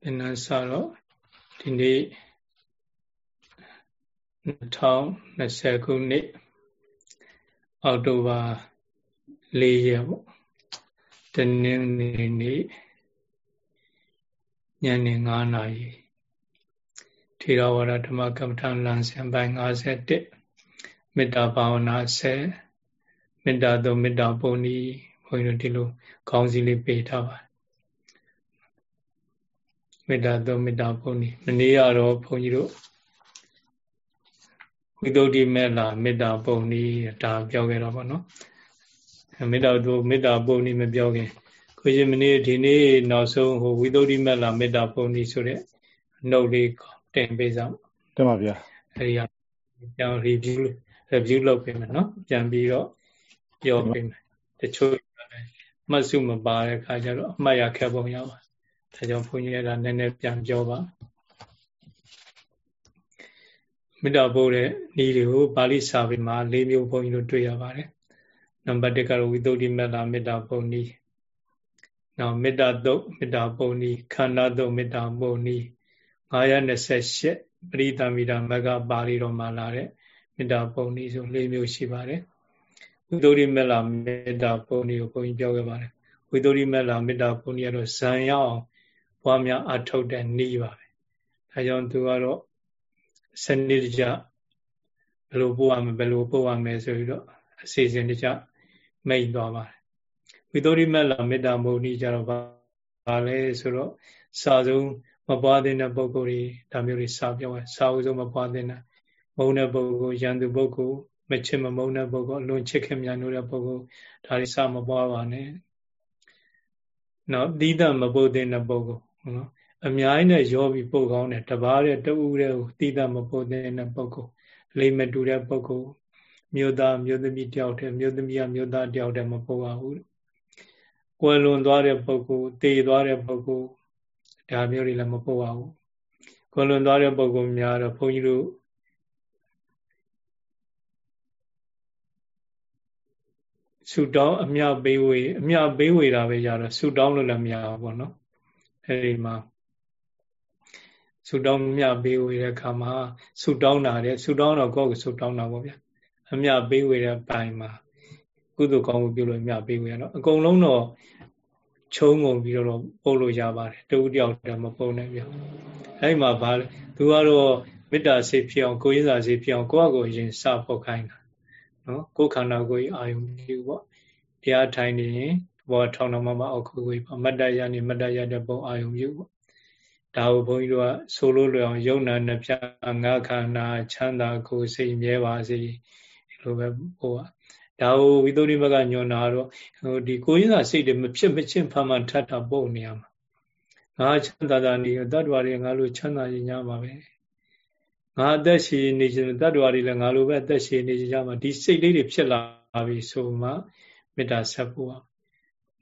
သင်္นานစတော့ဒီနေ့2020ခုနှစ်အောက်တိုဘာ၄ရက်ပေါ့တနင်္ဂနွေနေ့ညနေ9နာရီထေရဝါဒဓမ္မကမ္မထလမ်းစဉ်ပိုင်း51မေတ္တာဘာဝနာ10မေတ္တာသို့မေတ္တာပုံဤဘုန်းကြီးတို့ဒီလိုခေါင်းစည်းလေးပေးထားပါ မေတ္တာသုံးမေတ္တာပုံဤမနေ့ကတော့ဘုန်းကြီးတို့ဝိသုဒ္ဓိမေလာမေတ္တာပုံဤဒါပြောခဲ့တော့ဗောနော်မေတ္တာတို့မေတ္တာပုံဤမပြောခင်ကိုရှင်မနေ့ဒီနေ့နောက်ဆုံးဟိုဝိသုဒ္ဓိမေလာမေတ္တာပုံဤဆိုတဲ့နှုတ်လေးတင်ပေးစမ်းတင်ပါဗျာအဲဒီကပြန် review review လုပ်ပေးမယ်နော်ပြန်ပြီးတော့ပြောပေးမယ်တချို့မှတ်စုမပါတဲ့ခါကျတော့အမှတ်ရခက်ပုံရပါ ဒါကြောင့်ဘုန်းကြီးကနည်းနည်းပြန်ပြောပါမေတ္တာပို့တဲ့ဤတွေကိုပါဠိစာပေမှာ၄မျိုးဘုန်းကြီးတို့တွေ့ရပါတယ်နံပါတ်1ကတော့ဝိသုဒ္ဓိမေတ္တာမေတ္တာပုံနည်းနောက်မေတ္တာသုတ်မေတ္တာပုံနည်းခန္ဓာသုတ်မေတ္တာပုံနည်း928ပရိသမီတာမကပါဠိတော်မှာလာတဲ့မေတ္တာပုံနည်းဆို၄မျိုးရှိပါတယ်ဝိသုဒ္ဓိမေတ္တာမေတ္တာပုံနည်းကိုဘုန်းကြီးပြောခဲ့ပါတယ်ဝိသုဒ္ဓိမေတ္တာမေတ္တာပုံနည်းကတော့ဇံရအောင် ပွားများအထုတ်တဲ့နည်းပါပဲဒါကြောင့်သူကတော့စနစ်တကျဘယ်လိုပို့ရမလဲဘယ်လိုပို့ရမလဲဆိုပြီးတော့အစီအစဉ်တကျမိတ်သွားပါတယ်ဝိသုရိမက်လာမေတ္တာမုန်ကြီးကြတော့ဘာလဲဆိုတော့စာဆုံးမပွားတဲ့ပုဂ္ဂိုလ်တွေဒါမျိုးတွေစာပြောတယ်စာအုပ်ဆုံးမပွားတဲ့မုန်းတဲ့ပုဂ္ဂိုလ်ရန်သူပုဂ္ဂိုလ်မချစ်မမုန်းတဲ့ပုဂ္ဂိုလ်အလွန်ချစ်ခင်မြန်လို့တဲ့ပုဂ္ဂိုလ်ဒါတွေစာမပွားပါနဲ့နော်သီးသန့်မပုတ်တဲ့ပုဂ္ဂိုလ် နော်အများကြီးနဲ့ရောပြီးပုတ်ကောင်းတယ်တပားတဲ့တူတဲ့ကိုသီးသန့်မပုတ်တဲ့ပုဂ္ဂိုလ်လိမ္မတူတဲ့ပုဂ္ဂိုလ်မြို့သားမြို့သမီးတယောက်တည်းမြို့သမီးကမြို့သားတယောက်တည်းမပုတ်ပါဘူးကွယ်လွန်သွားတဲ့ပုဂ္ဂိုလ်တည်သွားတဲ့ပုဂ္ဂိုလ်ဒါမျိုးတွေလည်းမပုတ်ပါဘူးကွယ်လွန်သွားတဲ့ပုဂ္ဂိုလ်များတော့ဘုန်းကြီးတို့ဆူတောင်းအမြပေးဝေအမြပေးဝေတာပဲကြတော့ဆူတောင်းလို့လည်းမရဘူးပေါ့နော် အဲဒီမှာဆူတောင်းမြပေးဝေတဲ့အခါမှာဆူတောင်းတာတဲ့ဆူတောင်းတော့ကိုယ့်ကိုဆူတောင်းတာပေါ့ဗျာအမြပေးဝေတဲ့ပိုင်မှာကုသိုလ်ကောင်းမှုပြုလို့မြပေးဝေရတော့အကုန်လုံးတော့ချုံငုံပြီးတော့ပုတ်လို့ရပါတယ်တူတယောက်တည်းမပုံနဲ့ဗျာအဲဒီမှာဗာသူကတော့မေတ္တာစိတ်ဖြစ်အောင်ကိုယ်ရင်းစာစိတ်ဖြစ်အောင်ကိုယ့်အကိုယ်ရင်စပုတ်ခိုင်းတာနော်ကိုယ်ခန္ဓာကိုယ်အာယုံပြုပေါ့တရားထိုင်နေရင် ဘောထောင်းတော်မှာအောက်ကိုယ်ပေါ့မတ္တရနေမတ္တရတဲ့ပုံအာယုံပြုပေါ့ဒါကိုဘုန်းကြီးတို့ကဆိုလို့လွယ်အောင်ယုံနာနှစ်ဖြာငါခန္ဓာချမ်းသာကိုယ်စိတ်မြဲပါစေဒီလိုပဲဟိုကဒါကိုဝိသုဒ္ဓိဘကညွန်တာတော့ဟိုဒီကိုရင်းစာစိတ်တွေမဖြစ်မချင်းဖမှထပ်တာပုံနေရမှာငါချမ်းသာတာနေတတ္တဝါတွေငါလိုချမ်းသာရင်ညပါပဲငါအသက်ရှင်နေခြင်းတတ္တဝါတွေလည်းငါလိုပဲအသက်ရှင်နေကြမှာဒီစိတ်လေးတွေဖြစ်လာပြီဆိုမှမေတ္တာဆက်ဖို့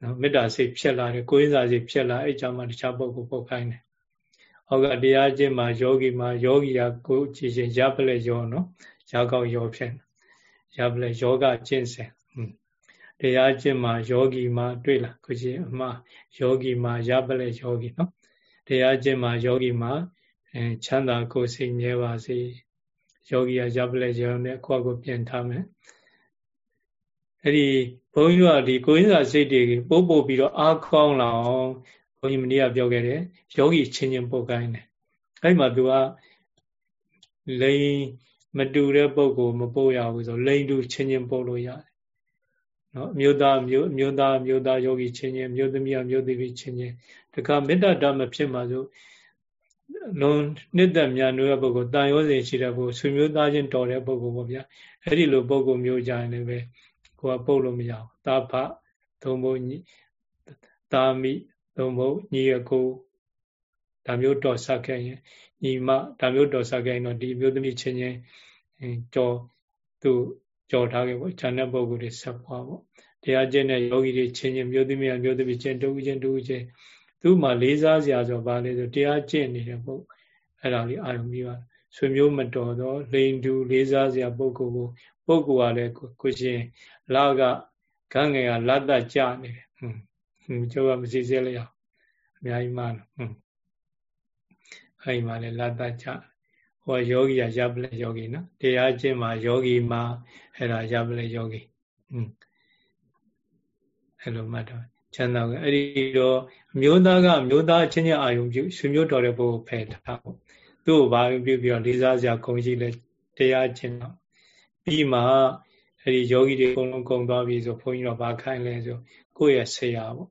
နော်မေတ္တာစိတ်ဖြစ်လာတယ်ကိုရင်းစာစိတ်ဖြစ်လာအဲ့ကြောင့်မှတခြားပုဂ္ဂိုလ်ပုတ်ခိုင်းတယ်။အောက်ကတရားကျင့်မှာယောဂီမှာယောဂီကကိုကြည်ချင်းရပလက်ယောနော်။ရာကောက်ယောဖြစ်ရပလက်ယောဂကျင့်စဉ်။တရားကျင့်မှာယောဂီမှာတွေ့လားကိုကြည်အမှားယောဂီမှာရပလက်ယောဂီနော်။တရားကျင့်မှာယောဂီမှာအဲချမ်းသာကိုယ်စိတ်မြဲပါစေ။ယောဂီကရပလက်ယောနဲ့ကိုယ့်ကိုပြင်ထားမယ်။အဲ့ဒီ ဘုန်းကြီးကဒီကိုယ်ရင်းစာစိတ်တွေပို့ပို့ပြီးတော့အားကောင်းလာအောင်ဘုန်းကြီးမနေ့ကပြောခဲ့တယ်ယောဂီချင်းချင်းပုတ်ကိုင်းတယ်အဲ့မှာသူကလိန်မတူတဲ့ပုဂ္ဂိုလ်မပုတ်ရဘူးဆိုလိန်တူချင်းချင်းပုတ်လို့ရတယ်နော်အမျိုးသားမျိုးအမျိုးသားအမျိုးသားယောဂီချင်းချင်းမျိုးသမီးအမျိုးသမီးချင်းချင်းတခါမေတ္တာဓမ္မဖြစ်မှာဆိုလွန်နှစ်သက်မြတ်နိုးတဲ့ပုဂ္ဂိုလ်တန်ရောစဉ်ရှိတဲ့ပုဂ္ဂိုလ်ဆွေမျိုးသားချင်းတော်တဲ့ပုဂ္ဂိုလ်ပေါ့ဗျာအဲ့ဒီလိုပုဂ္ဂိုလ်မျိုးကြရင်လည်းပဲ ကိုကပုတ်လို့မရဘူးတာဖသုံးဖို့တာမိသုံးဖို့ညီအကိုဒါမျိုးတော်ဆက်ခဲ့ရင်ညီမဒါမျိုးတော်ဆက်ခဲ့ရင်တော့ဒီမျိုးသမီးချင်းချင်းကြော်သူကြော်ထားခဲ့ပေါ့ဉာဏ်တဲ့ပုဂ္ဂိုလ်တွေဆက်ပွားပေါ့တရားကျင့်တဲ့ယောဂီတွေချင်းချင်းမျိုးသမီးအမျိုးသမီးချင်းတူချင်းတူချင်းသူ့မှာလေးစားစရာဆိုဘာလဲဆိုတရားကျင့်နေတဲ့ပုဂ္ဂိုလ်အဲ့ဒါလေးအာရုံပြီးပါ ဆွေမျိုးမတော်တော့လိန်တူလေးစားစရာပုဂ္ဂိုလ်ကိုပုဂ္ဂိုလ်ကလည်းကိုရှင်လာကခန်းငယ်ကလတ်တကြနေတယ်ဟွန်းကျောကမစီစဲလိုက်အောင်အများကြီးမှန်းဟွန်းအဲ့မှာလည်းလာတကြဟောယောဂီကရပလက်ယောဂီနော်တရားကျင့်မှာယောဂီမှာအဲ့ဒါရပလက်ယောဂီอืมအဲ့လိုမှတ်တော့ချမ်းသာကအဲ့ဒီတော့အမျိုးသားကအမျိုးသားချင်းချင်းအာယုံပြုဆွေမျိုးတော်တဲ့ဘုကိုဖယ်ထားပေါ့ သူ့ကိုဘာပြုပြီးတော့လေးစားစရာဂုဏ်ရှိလဲတရားကျင့်တော့ပြီးမှအဲ့ဒီယောဂီတွေအကုန်လုံးကုံသွားပြီဆိုဘုန်းကြီးတော့ဗာခိုင်းလဲဆိုကိုယ့်ရဲ့ဆရာပေါ့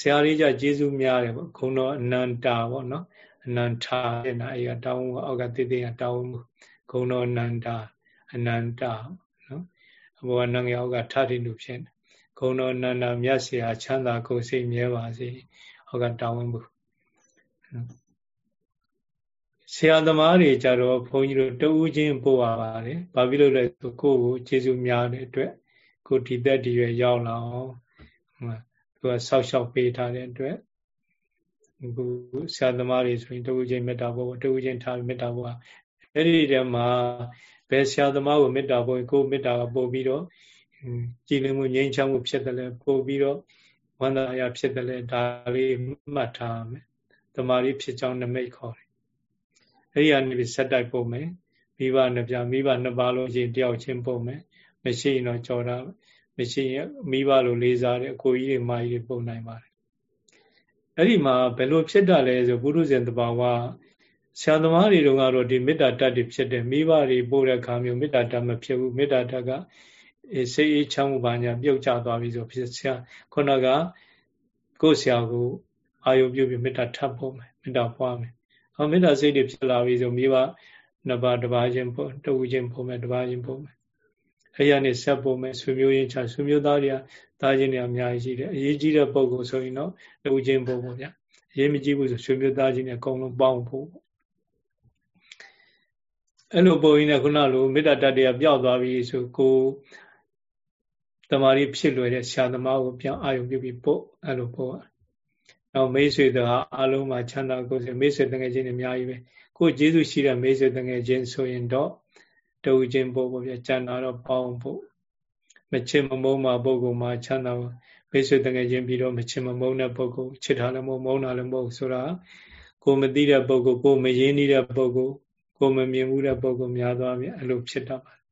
ဆရာလေးကြကျေးဇူးများတယ်ပေါ့ခုံတော့အနန္တာပေါ့နော်အနန္တာတဲ့နာအေကတောင်းအောက်ကတိတိကတောင်းခုံတော့အနန္တာအနန္တာနော်အဘောကနငယ်အောက်ကထထိလူဖြစ်နေခုံတော့အနန္တာမြတ်ဆရာချမ်းသာကိုယ်စိတ်မြဲပါစေအောက်ကတောင်းမှု ဆရာသမားတွေကြတော့ဘုန်းကြီးတို့တဦးချင်းပို့ပါပါတယ်။ဘာဖြစ်လို့လဲဆိုကိုယ့်ကိုကျေးဇူးများတဲ့အတွက်ကိုဒီသက်ဒီရွယ်ရောက်လာအောင်သူကဆောက်ရှောက်ပေးထားတဲ့အတွက်ခုဆရာသမားတွေဆိုရင်တဦးချင်းမေတ္တာပို့တဦးချင်းထားမေတ္တာပို့အဲ့ဒီတည်းမှာဘယ်ဆရာသမားကိုမေတ္တာပို့ကိုမေတ္တာကပို့ပြီးတော့ကြည်လင်မှုငြိမ်းချမ်းမှုဖြစ်တယ်လေပို့ပြီးတော့ဝန္တာရဖြစ်တယ်လေဒါလေးမှတ်ထားမယ်။တမာရီဖြစ်ကြောင်းနမိတ်ခေါ်တယ်။ အဲ့ဒီကနေပြီးဆက်တိုက်ပို့မယ်။မိဘနှစ်ပြမိဘနှစ်ပါးလုံးချင်းတယောက်ချင်းပို့မယ်။မရှိရင်တော့ကြော်တာမရှိရင်မိဘလိုလေးစားတဲ့အကိုကြီးတွေမကြီးတွေပုံနိုင်ပါတယ်အဲ့ဒီမှာဘယ်လိုဖြစ်တာလဲဆိုဘုရုဇဉ်တဘာဝဆရာသမားတွေတုန်းကတော့ဒီမေတ္တာတတ်တွေဖြစ်တယ်မိဘတွေပို့တဲ့ခါမျိုးမေတ္တာတတ်မဖြစ်ဘူးမေတ္တာတတ်ကစိတ်အေးချမ်းမှုပါညာပြုတ်ကျသွားပြီဆိုဖြစ်ဆရာခုနကကိုယ်ဆရာကိုအာယုပြုပြီးမေတ္တာထပ်ဖို့မယ်မေတ္တာပွားမယ်။ အော်မေတ္တာစိတ်တွေဖြစ်လာပြီဆိုမိဘနှစ်ပါးတစ်ပါးချင်းပို့တဝူချင်းပို့မယ်တစ်ပါးချင်းပို့မယ်အဲ့ရနေဆက်ပုံမဲ့ဆွေမျိုးရင်းချဆွေမျိုးသားတွေကသားချင်းတွေအများကြီးရှိတယ်အရေးကြီးတဲ့ပုံကိုဆိုရင်တော့လူချင်းပုံပေါ့ဗျာအရေးမကြီးဘူးဆိုဆွေမျိုးသားချင်းတွေအကုန်လုံးပေါင်းဖို့အဲ့လိုပုံရင်းနဲ့ခုနလိုမေတ္တာတတ်တရားပျောက်သွားပြီဆိုကိုတမာရီဖြစ်လွယ်တဲ့ဆရာသမားကိုပြန်အာရုံပြုပြီးပို့အဲ့လိုပို့ နောက်မိတ်ဆွေတို့ဟာအလုံးမှာချမ်းသာကိုယ်စီမိတ်ဆွေတငယ်ချင်းတွေအများကြီးပဲကိုကျေးဇူးရှိတဲ့မိတ်ဆွေတငယ်ချင်းဆိုရင်တော့တူချင်းပို့ပေါ့ဗျာကျန်တာတော့ပေါင်းဖို့မချစ်မမုန်းမှာပုဂ္ဂိုလ်မှာချမ်းသာမိတ်ဆွေတငယ်ချင်းပြီးတော့မချစ်မမုန်းတဲ့ပုဂ္ဂိုလ်ချစ်တာလည်းမဟုတ်မုန်းတာလည်းမဟုတ်ဆိုတာကိုမသိတဲ့ပုဂ္ဂိုလ်ကိုမရင်းနှီးတဲ့ပုဂ္ဂိုလ်ကိုမမြင်ဘူးတဲ့ပုဂ္ဂိုလ်များသွားပြီအဲ့လိုဖြစ်တတ်ပါတယ်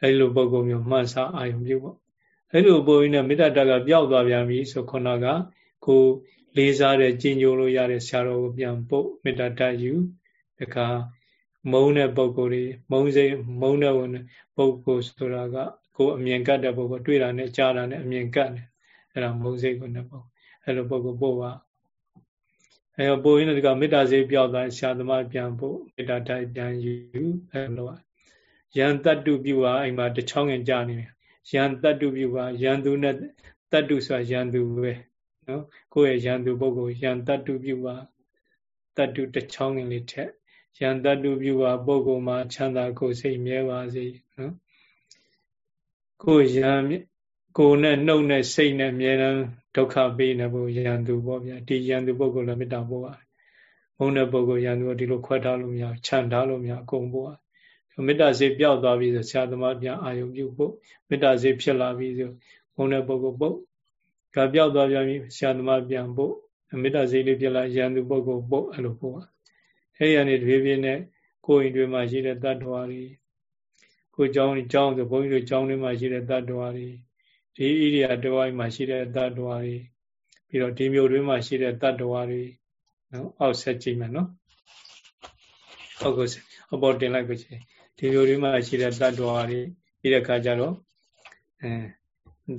အဲ့လိုပုဂ္ဂိုလ်မျိုးမှန်စားအာယုံပြုပေါ့အဲ့လိုပုံရင်းနဲ့မေတ္တာတကပျောက်သွားပြန်ပြီဆိုခုနက ကိုလေးစားတဲ့ကြည်ညိုလို့ရတဲ့ဆရာတော်ကိုပြန်ပို့မေတ္တာတယူတခါမုန်းတဲ့ပုံကိုယ်တွေမုန်းစိမုန်းတဲ့ဝင်ပုံကိုယ်ဆိုတာကကိုယ်အမြင်ကတ်တဲ့ပုံကိုတွေ့တာနဲ့ကြားတာနဲ့အမြင်ကတ်တယ်အဲ့ဒါမုန်းစိကိုနဲ့ပုံအဲ့လိုပုံကိုပို့ပါအဲတော့ပို့ရင်းတကမေတ္တာစိပြောက်သွားဆရာသမားပြန်ပို့မေတ္တာတိုက်ပြန်ယူအဲ့လိုရန်တတ္တုပြုပါအိမ်မှာတချောင်းငင်ကြာနေတယ်ရန်တတ္တုပြုပါရန်သူနဲ့တတ္တုဆိုတာရန်သူပဲ နော်ကိုယ့်ရဲ့ရန်သူပုဂ္ဂိုလ်ရန်တတ္တုပြုပါတတ္တုတချောင်းငင်လေးထက်ယံတတုပြုပါပုဂ္ဂိုလ်မှာချမ်းသာကိုယ်စိတ်မြဲပါစေနော်ကိုယ်ယံကိုယ်နဲ့နှုတ်နဲ့စိတ်နဲ့အမြဲတမ်းဒုက္ခပေးနေဖို့ယံသူပေါ့ဗျာဒီယံသူပုဂ္ဂိုလ်လည်းမေတ္တာပို့ပါတယ်ဘုံတဲ့ပုဂ္ဂိုလ်ယံသူကဒီလိုခွဲထားလို့မရခြံထားလို့မရအကုန်ပို့ပါတယ်မေတ္တာစိတ်ပျောက်သွားပြီဆိုဆရာသမားပြန်အာယုံပြုဖို့မေတ္တာစိတ်ဖြစ်လာပြီဆိုဘုံတဲ့ပုဂ္ဂိုလ်ပုတ် ကပျောက်သွားပြန်ပြီဆရာသမားပြန်ပို့မေတ္တာစိတ်လေးဖြစ်လာယံသူပုဂ္ဂိုလ်ပုတ်အဲ့လိုပို့ပါအဲ့ရနေတပြေးပြေးနဲ့ကိုယ်ရင်တွေမှာရှိတဲ့တ attva တွေကိုเจ้าเจ้าဆိုဘုန်းကြီးတို့เจ้าတွေမှာရှိတဲ့တ attva တွေဒီဣရိယာတဝိုင်းမှာရှိတဲ့တ attva တွေပြီးတော့ဒီမျိုးတွေမှာရှိတဲ့တ attva တွေနော်အောက်ဆက်ကြည့်မယ်နော်အောက်ကိုအပေါ်တင်လိုက်ပါချေဒီမျိုးတွေမှာရှိတဲ့တ attva တွေပြီးတဲ့အခါကျတော့အဲ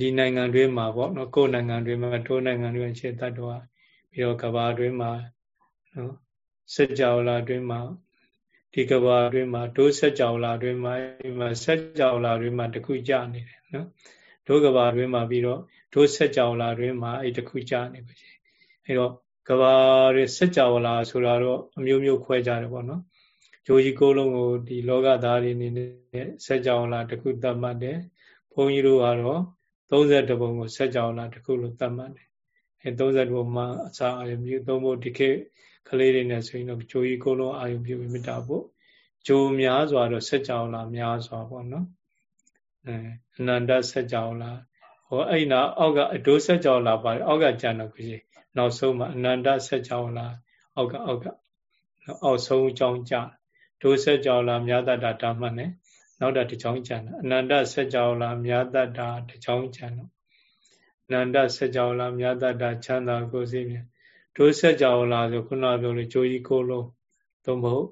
ဒီနိုင်ငံတွေမှာပေါ့နော်ကိုယ်နိုင်ငံတွေမှာထိုးနိုင်ငံတွေရှိတဲ့တ attva ပြီးတော့ကဘာတွေမှာနော်စัจ java လာအတွင်းမှာဒီကဘာအတွင်းမှာဒုစัจ java လာအတွင်းမှာဒီမှာစัจ java လာအတွင်းမှာတခုကြနေတယ်နော်ဒုကဘာအတွင်းမှာပြီးတော့ဒုစัจ java လာအတွင်းမှာအဲ့တခုကြနေပါရှိအဲ့တော့ကဘာရဲ့စัจ java လာဆိုတာတော့အမျိုးမျိုးခွဲကြတယ်ပေါ့နော်ဂျိုကြီးကိုလုံးကိုဒီလောကသားတွေနေနဲ့စัจ java လာတခုသတ်မှတ်တယ်ဘုန်းကြီးတို့ကတော့ 32ပုံကိုစัจ java လာတခုလို့သတ်မှတ်တယ်အဲ32ပုံမှာအစာအယမြူသုံးဖို့ဒီခေတ်ကလေးတွေနဲ့ဆိုရင်တော့ဂျိုးကြီးကိုလုံးအာယုပြုပြီးမေတ္တာဖို့ဂျိုးများစွာတော့ဆက်ကြောင်လာများစွာပေါ့နော်အဲအနန္တဆက်ကြောင်လာဟောအဲ့နာအောက်ကအဒိုးဆက်ကြောင်လာပါတယ်အောက်ကကျန်တော့ကြီးနောက်ဆုံးမှာအနန္တဆက်ကြောင်လာအောက်ကအောက်ကအောက်ဆုံးအကြောင်းကြဒုစက်ကြောလာမြာတတ္တာဒါမှတ်နဲ့ နောက်တာတစ်ချောင်းကြံတယ်အနန္တဆက်ကြောလာမြာတတ္တာတစ်ချောင်းကြံတော့အနန္တဆက်ကြောလာမြာတတ္တာချမ်းသာကိုစိမြဒုစက်ကြောလာဆိုခုနပြောလို့ဂျိုးကြီးကိုလုံးသုံးဖို့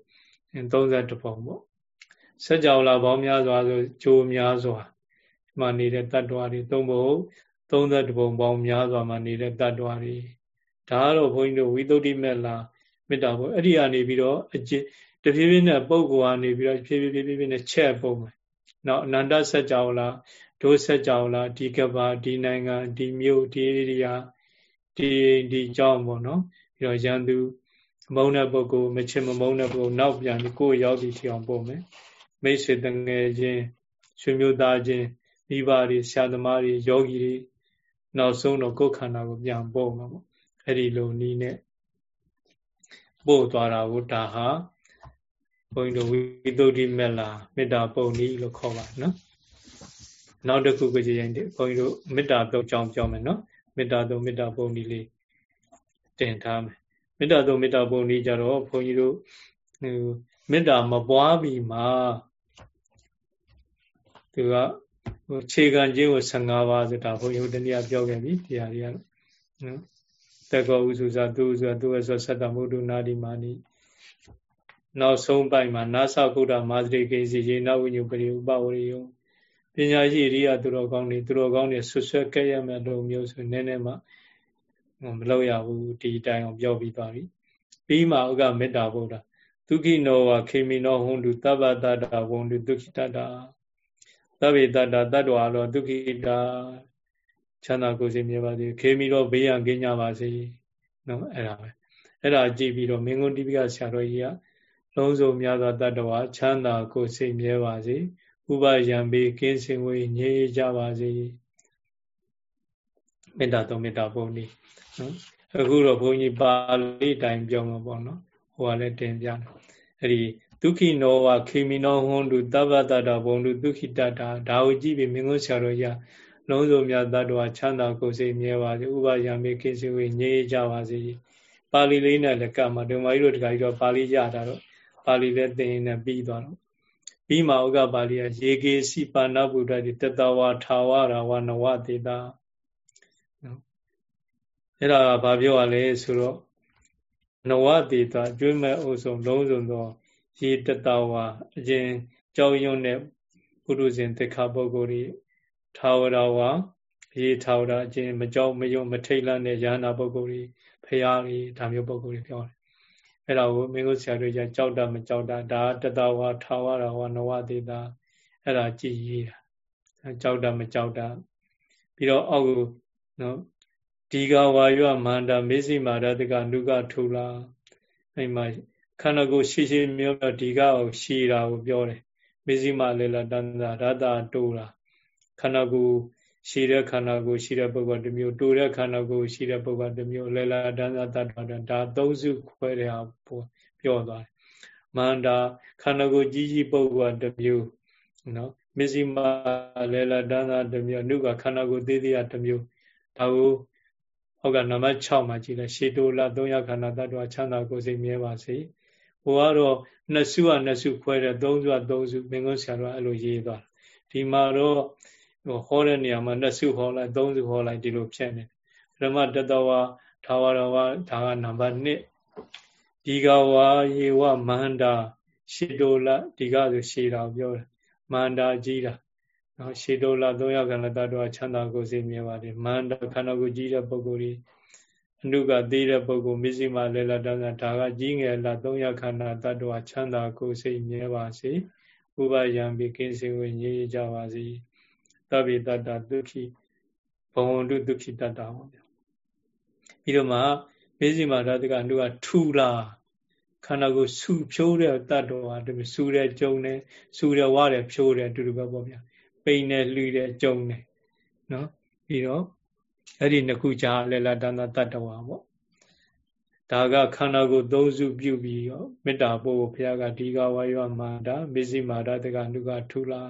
30ပုံပေါ့ဆက်ကြောလာပေါင်းများစွာဆိုဂျိုးများစွာမှနေတဲ့တ attva တွေသုံးဖို့30ပုံပေါင်းများစွာမှနေတဲ့တ attva တွေဒါကတော့ဘုန်းကြီးတို့ဝိသုဒ္ဓိမေလာမေတ္တာပေါ့အဲ့ဒီကနေပြီးတော့အကျင့် တဖြည်းဖြည်းနဲ့ပုံကောကနေပြီးတော့ဖြည်းဖြည်းဖြည်းဖြည်းနဲ့ချက်ပုံမယ်။နောက်အနန္တဆက်ကြောလားဒုဆက်ကြောလားဒီကဘာဒီနိုင်ငံဒီမြို့ဒီဧရိယာဒီဒီကြောင်းပေါ့နော်။ပြီးတော့ရန်သူမုန်းတဲ့ပုဂ္ဂိုလ်မချင်မမုန်းတဲ့ပုဂ္ဂိုလ်နောက်ပြန်ပြီးကိုယ်ရောက်ပြီးထီအောင်ပုံမယ်။မိတ်ဆွေတငယ်ချင်းဆွေမျိုးသားချင်းမိဘတွေဆရာသမားတွေယောဂီတွေနောက်ဆုံးတော့ကိုယ်ခန္ဓာကိုပြန်ပုံမှာပေါ့။အဲ့ဒီလိုနီးနဲ့ပို့သွားတာကိုဒါဟာ ဘုန်းကြီးတို့ဝိသုဒ္ဓိမေလာမေတ္တာပုံနည်းလို့ခေါ်ပါနော်နောက်တစ်ခုကကြရင်ဘုန်းကြီးတို့မေတ္တာတုံကြောင်းပြောမယ်နော်မေတ္တာတုံမေတ္တာပုံနည်းလေးတင်ထားမယ်မေတ္တာတုံမေတ္တာပုံနည်းကြတော့ဘုန်းကြီးတို့ဟိုမေတ္တာမပွားပြီးမှသူကဟိုခြေခံခြင်းကို15ပါးဆိုတာဘုန်းကြီးတို့တနည်းပြောခဲ့ပြီတရားတွေကတော့နော်တကောဥစုစာသူဥစုစာသူအဆောသတ္တမုဒ္ဒနာဒီမာနိ နောက်ဆုံးပိုင်းမှာနာသဗုဒ္ဓမာသရိကိစီရေနဝိညုပရိဥပဝရိယပညာရှိရိယသူတော်ကောင်းတွေသူတော်ကောင်းတွေဆွဆွဲကဲ့ရမဲ့လိုမျိုးဆိုနည်းနည်းမှမလုပ်ရဘူးဒီတိုင်အောင်ပြောပြီးသွားပြီပြီးမှဥကမေတ္တာဗုဒ္ဓဒုက္ခိနောဝခေမိနောဟွန်တုတပ္ပတတ္တဝံတုဒုက္ခိတတ္တသဗ္ဗေတတ္တတတ္တဝါလောဒုက္ခိတာချမ်းသာကိုယ်စီမြဲပါစေခေမိတော့ဘေးရန်ကင်းကြပါစေနော်အဲ့ဒါပဲအဲ့ဒါကြည့်ပြီးတော့မင်းကုန်းတိပိကဆရာတော်ကြီးက လုံးစုံများသောတတ္တဝါချမ်းသာကိုယ်စိတ်မြဲပါစေဥပယံဘေကင်းစင်ဝေးငြိမ်းကြပါစေမေတ္တာသုံးမေတ္တာပုံနေနော်အခုတော့ဘုန်းကြီးပါဠိတိုင်ပြောမှာပေါ့နော်ဟိုကလည်းတင်ပြတယ်အဲ့ဒီဒုက္ခိနောဝခေမိနောဟွန်တုတပ္ပတတဘုံတုဒုက္ခိတတာဒါကိုကြည့်ပြီးမင်းတို့ဆရာတော်ကြီးလုံးစုံများတတ္တဝါချမ်းသာကိုယ်စိတ်မြဲပါစေဥပယံဘေကင်းစင်ဝေးငြိမ်းကြပါစေပါဠိလေးနဲ့လည်းကမှာဓမ္မကြီးတို့တခါကြီးတော့ပါဠိရတာတော့ ပါဠိလည်းသင်ရင်လည်းပြီးသွားတော့ပြီးမှဥက္ကပါဠိကရေကေစီပါဏဗုဒ္ဓတိတတဝါထာဝရဝနဝတေတာနော်အဲ့ဒါဘာပြောရလဲဆိုတော့နဝတေတာကျွေးမဲ့အုပ်စုံလုံးစုံသောရေတတဝါအကျဉ်ကြောင်းရုံနဲ့ပုရုဇဉ်တေခါပုဂ္ဂိုလ်တွေထာဝရဝါရေထာဝရအကျဉ်မကြောက်မယုံမထိတ်လန့်တဲ့ယန္နာပုဂ္ဂိုလ်တွေဖရာကြီးဒါမျိုးပုဂ္ဂိုလ်တွေပြောတယ် အဲ့ဒါကိုမင်းတို့ဆရာတို့ကြကြောက်တာမကြောက်တာဒါတတဝါထာဝရဝနဝတေတာအဲ့ဒါကြည်ရေးတာကြောက်တာမကြောက်တာပြီးတော့အောက်ကိုနော်ဒီကဝါယောမန္တာမေစီမာရတကနုကထူလာအဲ့မှာခန္ဓာကိုယ်ရှိရှိမျိုးတော့ဒီကကိုရှိတာကိုပြောတယ်မေစီမာလေလတန္တာရတတိုးတာခန္ဓာကိုယ် ရှိတဲ့ခန္ဓာကိုယ်ရှိတဲ့ပုဂ္ဂိုလ်တစ်မျိုးတိုးတဲ့ခန္ဓာကိုယ်ရှိတဲ့ပုဂ္ဂိုလ်တစ်မျိုးလေလာဒန်းသာတတ်တာဒါသုံးစုခွဲတဲ့ဟာပြောသွားတယ်မန္တာခန္ဓာကိုယ်ကြီးကြီးပုဂ္ဂိုလ်တစ်မျိုးနော်မစ္စည်းမလေလာဒန်းသာတစ်မျိုးအနုကခန္ဓာကိုယ်သေးသေးတစ်မျိုးဒါကိုဟောကနံပါတ်6မှာကြည့်လိုက်ရှေတိုလာ300ခန္ဓာတ attva ချမ်းသာကိုယ်စိတ်မြဲပါစေဟိုကတော့နှစ်စုကနှစ်စုခွဲတယ်သုံးစုကသုံးစုမင်းကုန်းဆရာတော်အဲ့လိုရေးသွားဒီမှာတော့ ဟိုဟောတဲ့နေရာမှာနှစ်စုဟောလိုက်သုံးစုဟောလိုက်ဒီလိုဖြစ်နေဓမ္မတတဝါသာဝရဝဒါကနံပါတ်1ဒီကဝါယေဝမန္တာရှေတောလဒီကဆိုရှေတာပြောတယ်မန္တာကြီးတာနော်ရှေတောလ300ခန္ဓာတတဝါချမ်းသာကိုယ်စိမြဲပါတယ်မန္တာခန္ဓာကိုယ်ကြီးတဲ့ပုဂ္ဂိုလ်ကြီးအနုကသေးတဲ့ပုဂ္ဂိုလ်မစ္စည်းမလဲလာတန်းဒါကကြီးငယ်လာ300ခန္ဓာတတဝါချမ်းသာကိုယ်စိမြဲပါစေဥပယံပိကင်းစင်ဝင်ရေးကြပါစေ သဗ္ဗေတ္တဒုက္ခိဘဝန္တုဒုက္ခိတ္တဟောပြောပြီးတော့မှမေဇိမာရတကအနုကထူလာခန္ဓာကိုယ်ဆူဖြိုးတဲ့တတ္တဝါတမျိုးဆူတဲ့ကြုံနဲ့ဆူတဲ့ဝါတဲ့ဖြိုးတဲ့အတူတူပဲပေါ့ဗျာပိန်နဲ့လှူတဲ့ကြုံနဲ့နော်ပြီးတော့အဲ့ဒီနှစ်ခုကြားလဲလာတန္တတတ္တဝါပေါ့ဒါကခန္ဓာကိုယ်သုံးစုပြုပြီးတော့မေတ္တာပို့ဘုရားကဒီကဝါယောမာတာမေဇိမာရတကအနုကထူလာ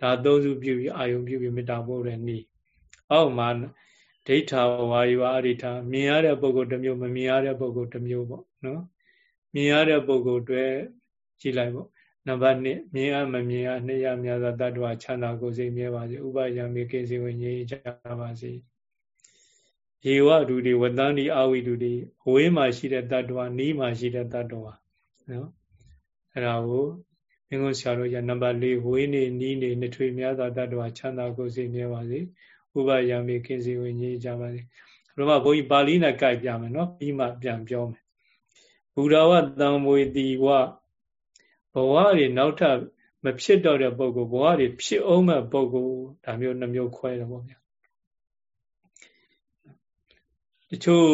ဒါသုံးစုပြုပြီးအာယုံပြုပြီးမေတ္တာပို့တဲ့နည်းအောက်မှာဒိဋ္ဌာဝါယဝအရိဋ္ဌာမြင်ရတဲ့ပုဂ္ဂိုလ်တစ်မျိုးမမြင်ရတဲ့ပုဂ္ဂိုလ်တစ်မျိုးပေါ့နော်မြင်ရတဲ့ပုဂ္ဂိုလ်တွေကြည့်လိုက်ပေါ့နံပါတ်1မြင်ရမမြင်ရနှစ်ရများသောတ attva ချမ်းသာကိုယ်စိတ်မြဲပါစေဥပယံမေကိစီဝိငြိမ်းကြပါစေယေဝဒုတွေဝတ္တန်ဒီအာဝိဒုတွေဝေးမှာရှိတဲ့တ attva နီးမှာရှိတဲ့တ attva နော်အဲ့ဒါကို မင်းကုန်းဆရာတို့ရနံပါတ်၄ဝေးနေနီးနေနှစ်ထွေများသောတ attva ချမ်းသာကိုယ်စိတ်မြဲပါစေဥပယံမေကိစီဝိငြိမ်းကြပါစေဘုရားဘုန်းကြီးပါဠိနဲ့ကြိုက်ပြမယ်နော်ပြီးမှပြန်ပြောမယ်ဘုရားဝတ္တံမွေတိဝဘဝတွေနောက်ထပ်မဖြစ်တော့တဲ့ပုံကိုဘဝတွေဖြစ်အောင်မဲ့ပုံကိုဒါမျိုးနှမျိုးခွဲတယ်ပေါ့ဗျာတချို့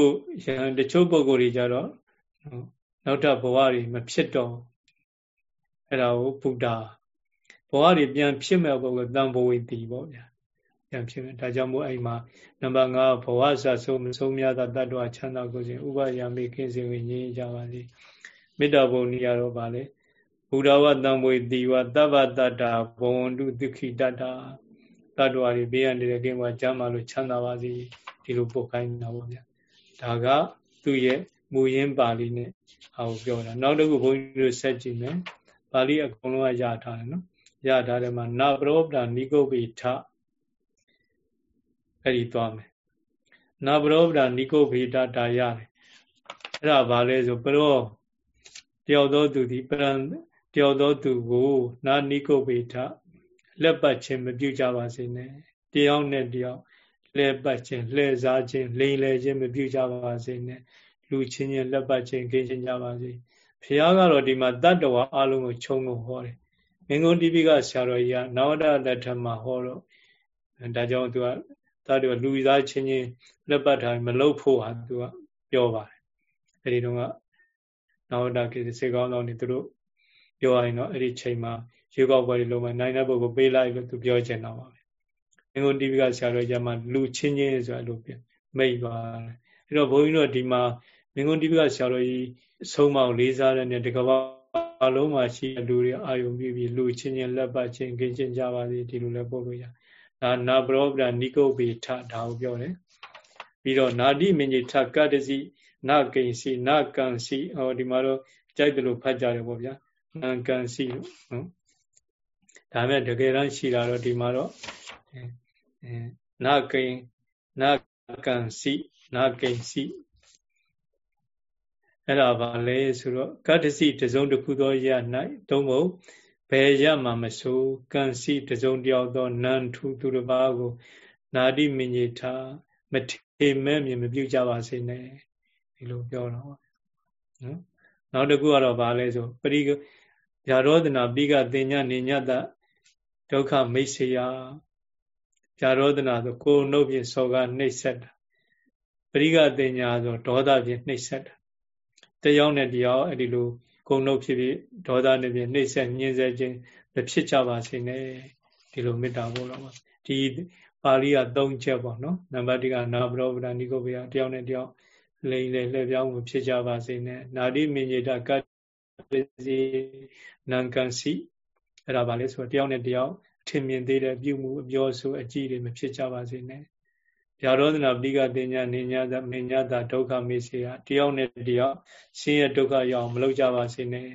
ရန်တချို့ပုံကိုတွေကြတော့နောက်ထပ်ဘဝတွေမဖြစ်တော့ အဲ့ဒါကိုဗုဒ္ဓဘဝတွေပြန်ဖြစ်မဲ့ပုံကိုတန်ဘဝေတီပေါ့ဗျာပြန်ဖြစ်မယ်ဒါကြောင့်မို့အဲ့မှာနံပါတ်5ဘဝဆဆုံးမဆုံးများသောတ attva ချမ်းသာကိုစဉ်ဥပယမေကင်းစင်ဝင်ငြိမ်းကြပါစေမေတ္တာဘုံဤရတော့ပါလေဘုရားဝတ္တံဝေတိဝသဗ္ဗတတ္တာဘဝန္တုဒုက္ခိတတ္တာတတ္တဝါတွေဘေးရန်တွေကင်းမှာကျမ်းမာလို့ချမ်းသာပါစေဒီလိုပုတ်ခိုင်းတာပေါ့ဗျာဒါကသူ့ရဲ့မူရင်းပါဠိနဲ့ဟောပြောတာနောက်တစ်ခုဘုန်းကြီးတို့ဆက်ကြည့်မယ် ပါဠိအကုန်လုံးကရထားတယ်နော်ရထားတယ်မှာနာပရောပဒနိကုပ္ပိထအဲ့ဒီသွားမယ်နာပရောပဒနိကုပ္ပိထတာရတယ်အဲ့ဒါဘာလဲဆိုပရောတယောက်သောသူဒီပရံတယောက်သောသူကိုနာနိကုပေထလက်ပတ်ခြင်းမပြုကြပါစေနဲ့တယောက်နဲ့တယောက်လှဲပတ်ခြင်းလှဲစားခြင်းလိန်လဲခြင်းမပြုကြပါစေနဲ့လူချင်းချင်းလက်ပတ်ခြင်းခင်းခြင်းကြပါစေ ဘုရားကတော့ဒီမှာတတ္တဝါအလုံးကိုခြုံလို့ဟောတယ်မင်းကုန်းတိပိကဆရာတော်ကြီးကနဝဒလက်ထမှာဟောတော့ဒါကြောင့်သူကတတ္တဝါလူသားချင်းချင်းလက်ပတ်ထားမလုပ်ဖို့ဟာသူကပြောပါတယ်အဲဒီတော့ကနဝဒကိစေကောင်းတော်နေသူတို့ပြောရရင်တော့အဲ့ဒီချိန်မှာရေကောက်ပွဲတွေလုံးဝနိုင်တဲ့ပုဂ္ဂိုလ်ပေးလိုက်လို့သူပြောချင်တာပါပဲငငုံတိပိကဆရာတော်ကျမှလူချင်းချင်းဆိုတာလို့ပြမိတ်ပါတယ်အဲ့တော့ဘုန်းကြီးတို့ဒီမှာငငုံတိပိကဆရာတော်ကြီး ဆုံးမအောင်လေးစားတဲ့နေတကဘာအလုံးမှာရှိတဲ့လူတွေအာယုံပြပြီးလူချင်းချင်းလက်ပတ်ချင်းကင်းချင်းကြပါစေဒီလိုလည်းပို့လို့ရဒါနာဘရောပဒနိကုတ်ပိထဒါကိုပြောတယ်ပြီးတော့နာတိမင်ကြီးထကတ္တစီနကိဉ္စီနကံစီဟောဒီမှာတော့ကြိုက်တယ်လို့ဖတ်ကြတယ်ပေါ့ဗျာနာကံစီလို့နော်ဒါမဲ့တကယ်တမ်းရှိတာတော့ဒီမှာတော့အဲနာကိဉ္နကံစီနကိဉ္စီ အဲ့ဒါပါလေဆိုတော့ကတ္တစီတစုံတစ်ခုသောရ၌သုံးဖို့ဘယ်ရမှမဆိုကံစီတစုံတယောက်သောနန္ထုသူတစ်ပါးကို နာတိမင်ကြီးထားမထေမဲ့မြင်မပြုကြပါစေနဲ့ဒီလိုပြောတော့နော်နောက်တစ်ခုကတော့ဗာလဲဆိုပရိဗျာရောဒနာပိကတင်ညနေညတဒုက္ခမိတ်ဆေယဗျာရောဒနာဆိုကိုယ်နှုတ်ဖြင့်စောကနှိပ်ဆက်တာပရိကတင်ညာဆိုဒေါသဖြင့်နှိပ်ဆက်တာ တယောက်နဲ့တယောက်အဲ့ဒီလိုကိုယ်နှုတ်ဖြစ်ဖြစ်ဒေါသနဲ့ဖြင့်နှိပ်ဆက်ညှင်းဆဲခြင်းမဖြစ်ကြပါစေနဲ့ဒီလိုမေတ္တာပို့တော့ပါဒီပါဠိက၃ချက်ပေါ့နော်နံပါတ်၁ကနာဘရောဗဒနိကုပယတယောက်နဲ့တယောက်လိမ့်လေလှည့်ပြောင်းမှုဖြစ်ကြပါစေနဲ့နာတိမင်ညတကတ္တိနံကန်စီအဲ့ဒါပါလေဆိုတော့တယောက်နဲ့တယောက်အထင်မြင်သေးတဲ့ပြုမှုအပြောဆိုအကြည့်တွေမဖြစ်ကြပါစေနဲ့ ဗျာရောဒနာပိကတင်ညာနေညာသမင်ညာတာဒုက္ခမေစေယတယောက်နဲ့တယောက်ဆင်းရဲဒုက္ခရောက်မလုပ်ကြပါစေနဲ့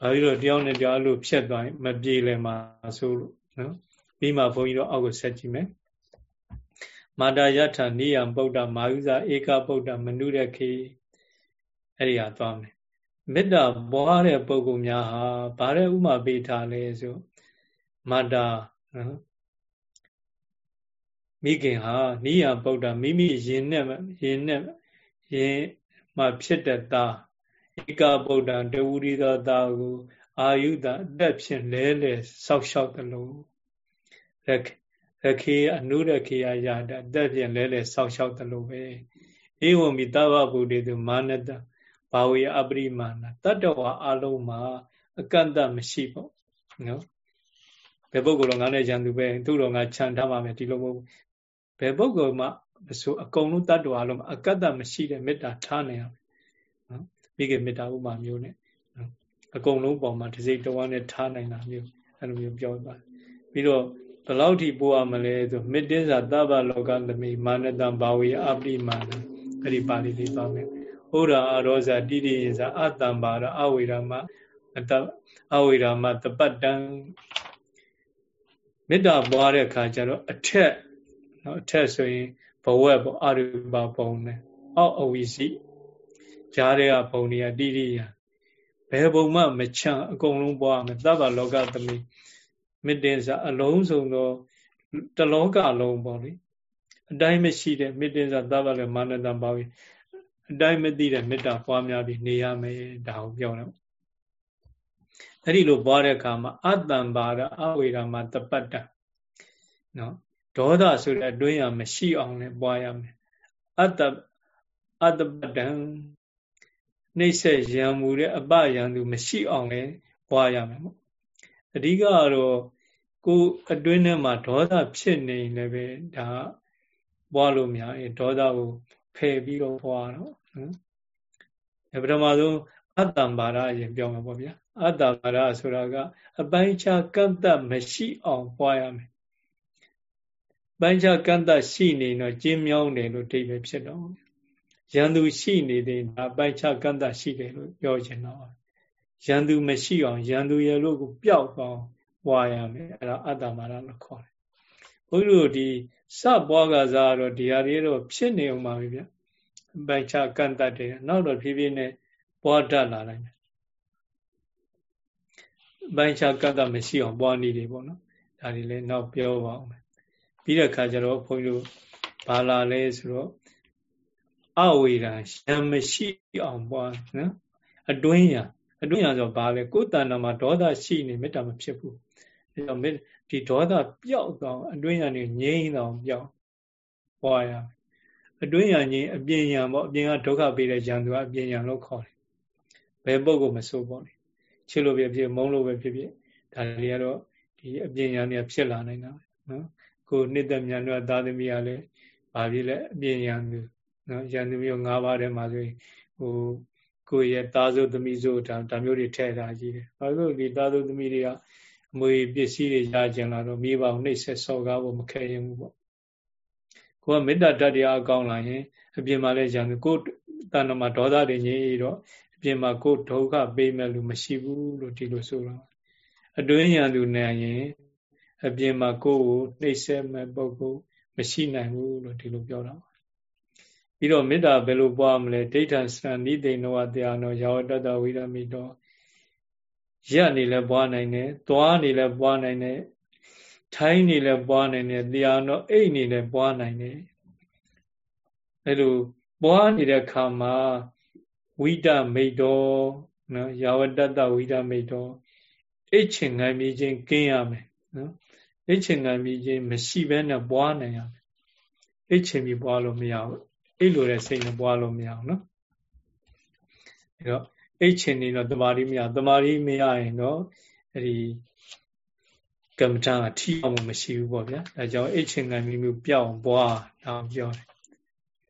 ဘာလို့တယောက်နဲ့တယောက်အဲ့လိုဖြတ်သွားရင်မပြေလည်မှာဆိုလို့နော်ပြီးမှဘုန်းကြီးတို့အောက်ကိုဆက်ကြည့်မယ်မာတာယထာနိယံဗုဒ္ဓမာယုဇာဧကဗုဒ္ဓမနုရခေအဲ့ဒီဟာသွားမယ်မေတ္တာပွားတဲ့ပုဂ္ဂိုလ်များဟာဗါတဲ့ဥမာပေးထားလဲဆိုမာတာနော် မိခင်ဟာနိယံဗုဒ္ဓမိမိရင်နဲ့ရင်နဲ့ရင်မှာဖြစ်တဲ့သားဧကဗုဒ္ဓတဝူရီသောသားကိုအာယုဒအသက်ဖြင့်လဲလဲဆောက်ရှောက်တယ်လို့ရရခေအနုရခေယယာတတက်ပြန်လဲလဲဆောက်ရှောက်တယ်လို့ပဲဧဝံမိတဗ္ဗဗုဒ္ဓေသူမာနတဘာဝေအပရိမာဏတတ္တဝါအလုံးမှာအကန့်အသတ်မရှိပေါ့နော်ဘယ်ပုဂ္ဂိုလ်တော့ငါနဲ့ရန်သူပဲသူ့တော့ငါခြံထားပါမယ်ဒီလိုမဟုတ် ဘယ်ပုဂ္ဂိုလ်မှမဆိုအကုန်လုံးတတ္တဝါလုံးအကန့်အသတ်မရှိတဲ့မေတ္တာထားနေရမယ်နော်မိခင်မေတ္တာဥပမာမျိုးနဲ့အကုန်လုံးပေါ်မှာဒီစိတ်တဝါနဲ့ထားနိုင်တာမျိုးအဲ့လိုမျိုးပြောပါတယ်ပြီးတော့ဘယ်လောက်ထိပို့ရမလဲဆိုမေတ္တင်းစာသဗ္ဗလောကသမိမာနတံဘာဝေအပိမာနအဲ့ဒီပါဠိလေးသွားမယ်ဘုရားအရောဇာတိတိယဇာအတံပါရအဝိရမအတအဝိရမတပတ်တံမေတ္တာပွားတဲ့အခါကျတော့အထက် နော်အထက်ဆိုရင်ဘဝက်ပေါ့အရူပပုံနဲ့အောက်အဝိစီဂျားတွေကပုံတွေကတိတိယဘယ်ပုံမှမချမ်းအကုန်လုံးပွားမယ်သဗ္ဗလောကသမိမေတ္တင်စာအလုံးစုံသောတလောကလုံးပေါ့လေအတိုင်းမရှိတဲ့မေတ္တင်စာသဗ္ဗလည်းမာနတံပါပြီအတိုင်းမသိတဲ့မေတ္တာပွားများပြီးနေရမယ်ဒါကိုပြောတယ်အဲ့ဒီလိုပွားတဲ့အခါမှာအတ္တံပါဒအဝေရာမတပတ်တံနော် ဒေါသဆိုတဲ့အတွင်းရမရှိအောင်လည်းပွားရမယ်အတ္တအတ္တပတံနှိမ့်ဆက်ရံမှုတဲ့အပယံသူမရှိအောင်လည်းပွားရမယ်ပေါ့အဓိကကတော့ကိုအတွင်းထဲမှာဒေါသဖြစ်နေလည်းပဲဒါပွားလို့များရင်ဒေါသကိုဖယ်ပြီးတော့ပွားတော့နော်ပထမဆုံးအတ္တပါဒအရင်ပြောမှာပေါ့ဗျာအတ္တပါဒဆိုတာကအပိုင်းခြားကန့်တတ်မရှိအောင်ပွားရမယ် ပိုင်းခြားကန့်တတ်ရှိနေတော့ကျင်းမြောင်းတယ်လို့အဓိပ္ပာယ်ဖြစ်တော့ရန်သူရှိနေတဲ့ဒါပိုင်းခြားကန့်တတ်ရှိတယ်လို့ပြောချင်တော့ရန်သူမရှိအောင်ရန်သူရဲ့လို့ကိုပျောက်အောင်ပွားရမယ်အဲ့ဒါအတ္တမာရလို့ခေါ်တယ်ဘုန်းကြီးတို့ဒီစပွားကစားတော့ဒီဟာတွေတော့ဖြစ်နေအောင်ပါပဲဗျပိုင်းခြားကန့်တတ်တယ်နောက်တော့ဖြည်းဖြည်းနဲ့ပွားတတ်လာနိုင်တယ်ပိုင်းခြားကန့်တတ်မရှိအောင်ပွားနေတယ်ပေါ့နော်ဒါတွေလည်းနောက်ပြောပါအောင် ပြီးတဲ့အခါကျတော့ဘုန်းကြီးတို့ဘာလာလဲဆိုတော့အဝေဒံရံမရှိအောင်ပွားနော်အတွင်းရအတွင်းရဆိုဘာလဲကိုယ်တဏ္ဍာမှာဒေါသရှိနေမေတ္တာမဖြစ်ဘူးအဲတော့ဒီဒေါသပျောက်တော့အတွင်းရနေငြိမ်းတော့ပျောက်ပွားရအတွင်းရငြိမ်းအပြင်ရံပေါ့အပြင်ကဒုက္ခပေးတဲ့ရံသူကအပြင်ရံလို့ခေါ်တယ်ဘယ်ပုဂ္ဂိုလ်မဆိုပေါ့လေချစ်လို့ပဲဖြစ်မုန်းလို့ပဲဖြစ်ဖြစ်ဒါတွေကတော့ဒီအပြင်ရံတွေဖြစ်လာနိုင်တာနော် ကိုနှစ်သက်မြန်တော့သာသမီကလည်းဘာဖြစ်လဲအပြင်ရန်သူနော်ရန်သူမျိုး၅ပါးထဲမှာဆိုရင်ဟိုကိုယ့်ရဲ့သားစုသမီးစုဒါဒါမျိုးတွေထည့်ထားကြည့်တယ်။ဘာလို့ဒီသားစုသမီးတွေကအမွေပစ္စည်းတွေရကြင်လာတော့မိဘကိုနှိပ်ဆက်စော်ကားဖို့မခဲရင်ဘူးပေါ့။ကိုကမေတ္တာတတ်တရားအကောင်းလာရင်အပြင်မှာလည်းရန်သူကိုယ်တဏ္ဍမှာဒေါသတွေငြိတော့အပြင်မှာကိုယ်ဒုက္ခပေးမဲ့လူမရှိဘူးလို့ဒီလိုဆိုတော့အတွင်းရန်သူနိုင်ရင် အပြင်မှာကိုယ်ကိုနှိပ်စက်မဲ့ပုဂ္ဂိုလ်မရှိနိုင်ဘူးလို့ဒီလိုပြောတာပါပြီးတော့မေတ္တာဘယ်လိုပွားမလဲဒိဋ္ဌံစံနိသိဏဝတရားနောယောတတဝိရမိတောရက်နေလဲပွားနိုင်တယ်သွားနေလဲပွားနိုင်တယ်ထိုင်းနေလဲပွားနိုင်တယ်တရားနောအိတ်နေလဲပွားနိုင်တယ်အဲလိုပွားနေတဲ့ခါမှာဝိတမိတ်တော်နော်ယာဝတတဝိတမိတ်တော်အိတ်ချင်ငံမြည်ခြင်းကင်းရမယ်နော် အိတ်ချင်ငံပြီးခြင်းမရှိဘဲနဲ့ပွားနိုင်ရမယ်အိတ်ချင်ပြီးပွားလို့မရဘူးအိတ်လိုတဲ့စိတ်နဲ့ပွားလို့မရဘူးနော်အဲတော့အိတ်ချင်နေတော့တမာရီမရတမာရီမရရင်တော့အဲဒီကမ္မထာအထီအောင်မရှိဘူးပေါ့ဗျာဒါကြောင့်အိတ်ချင်ငံပြီးမျိုးပြောင်းပွားတော့ပြောတယ်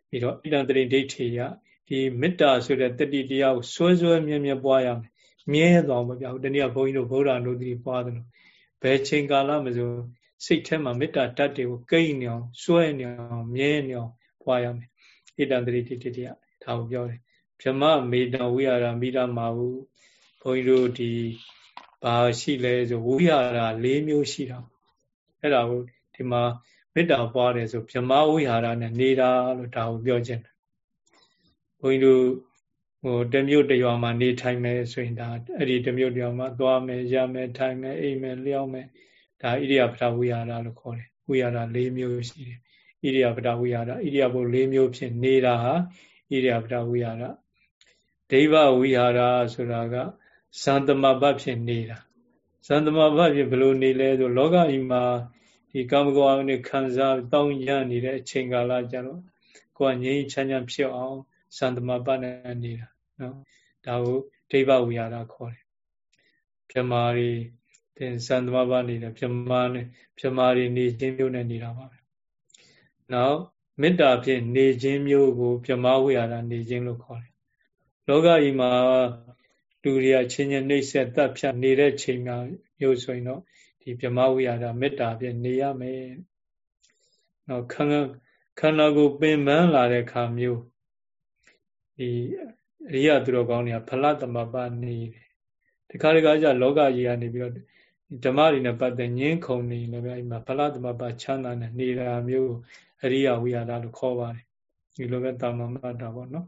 ပြီးတော့ဣဒံတရိဒိဋ္ဌိယဒီမေတ္တာဆိုတဲ့တတိတရားကိုစွဲစွဲမြဲမြဲပွားရမယ်မြဲသွားမှာဗျာတနည်းကဘုန်းကြီးတို့ဗုဒ္ဓနုတိပွားတယ်လို့ ဘယ်ချိန်ကာလမဆိုစိတ်ထဲမှာမေတ္တာဓာတ်တွေကိုကိန်းနေအောင်စွဲနေအောင်မြဲနေအောင်ပွားရမယ်ဣတံတရိတိတိတယဒါကိုပြောတယ်ဗြဟ္မမေတ္တာဝိဟာရမိရမှာဘူးဘုန်းကြီးတို့ဒီဘာရှိလဲဆိုဝိဟာရ၄မျိုးရှိတာအဲ့ဒါကိုဒီမှာမေတ္တာပွားတယ်ဆိုဗြဟ္မဝိဟာရနဲ့နေတာလို့ဒါကိုပြောခြင်းဘုန်းကြီးတို့ ဟိုတမျိုးတရွာမှာနေထိုင်မယ်ဆိုရင်ဒါအဲ့ဒီတမျိုးတရွာမှာသွားမယ်ရမယ်ထိုင်မယ်အိမ်မယ်လျှောက်မယ်ဒါဣရိယာပထဝိဟာရလို့ခေါ်တယ်ဝိဟာရ၄မျိုးရှိတယ်ဣရိယာပထဝိဟာရဣရိယာပု၄မျိုးဖြင့်နေတာဟာဣရိယာပထဝိဟာရဒိဗဝိဟာရဆိုတာကဇန်သမဘတ်ဖြင့်နေတာဇန်သမဘတ်ဖြင့်ဘယ်လိုနေလဲဆိုလောကကြီးမှာဒီကာမဂုဏ်နဲ့ခံစားတောင်းရနေတဲ့အချိန်ကာလကြတော့ကိုယ်ကငြိမ်းချမ်းချမ်းဖြစ်အောင်ဇန်သမဘတ်နဲ့နေတာ နော်ဒါကိုဒိဗဝိဟာရခေါ်တယ်ပြမာရီတင်ဇန်သမဘနေတယ်ပြမာနဲ့ပြမာရီနေခြင်းမျိုးနဲ့နေတာပါပဲနောက်မေတ္တာဖြင့်နေခြင်းမျိုးကို ပြမဝိဟာရနေခြင်းလို့ခေါ်တယ်လောကကြီးမှာလူတွေကချင်းချင်းနှိမ့်ဆက်တတ်ဖြတ်နေတဲ့ချိန်မှာမျိုးဆိုရင်တော့ဒီပြမဝိဟာရမေတ္တာဖြင့်နေရမယ်နောက်ခန္ဓာခန္ဓာကိုပင်ပန်းလာတဲ့ခါမျိုးဒီအ ရိယသူတော်ကောင်းတွေကဖလသမပနေတယ်ဒီခါတခါကျလောကကြီးကနေပြီးတော့ဓမ္မတွေနဲ့ပတ်သက်ငင်းခုန်နေလည်းပဲအဲ့မှာဖလသမပချမ်းသာနဲ့နေတာမျိုးအရိယဝိဟာရလို့ခေါ်ပါတယ်ဒီလိုပဲတာမန်မှတ်တာပေါ့နော်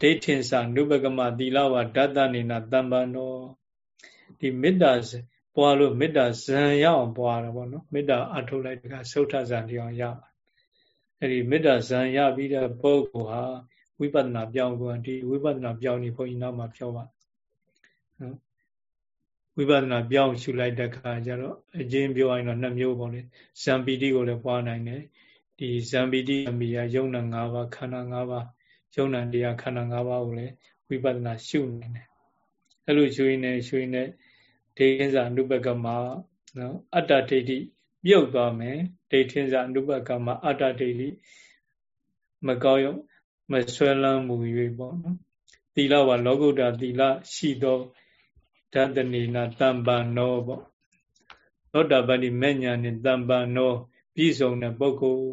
ဒိဋ္ဌင်္စနုပကမသီလဝဓာတနေနာတမ္ပန္နောဒီမေတ္တာပွားလို့မေတ္တာဇံရအောင်ပွားတာပေါ့နော်မေတ္တာအထုတ်လိုက်တကသုထဇံတရားရပါအဲ့ဒီမေတ္တာဇံရပြီးတဲ့ပုဂ္ဂိုလ်ဟာ ဝိပဿနာပြောင်းကုန်ဒီဝိပဿနာပြောင်းနေဘုန်းကြီးနောက်မှာပြောပါနော်ဝိပဿနာပြောင်းရှုလိုက်တဲ့အခါကျတော့အချင်းပြောရင်တော့နှစ်မျိုးပေါ့လေဇံပီတိကိုလည်းပွားနိုင်တယ်ဒီဇံပီတိအမိယယုံနာ၅ပါးခန္ဓာ၅ပါးယုံနာတရားခန္ဓာ၅ပါးကိုလည်းဝိပဿနာရှုနေတယ်အဲ့လိုရှုရင်းနဲ့ရှုရင်းနဲ့ဒိဋ္ဌိဇာအနုပကမနော်အတ္တဒိဋ္ဌိပြုတ်သွားမယ်ဒိဋ္ဌိဇာအနုပကမအတ္တဒိဋ္ဌိမကောင်းရ မဆွဲလန်းမှု၍ပေါ့နော်သီလဝလောကုတ္တသီလရှိသောဓတနေနာတမ္ပန်နောပေါ့သောတာပတိမေညာနဲ့တမ္ပန်နောပြည့်စုံတဲ့ပုဂ္ဂိုလ်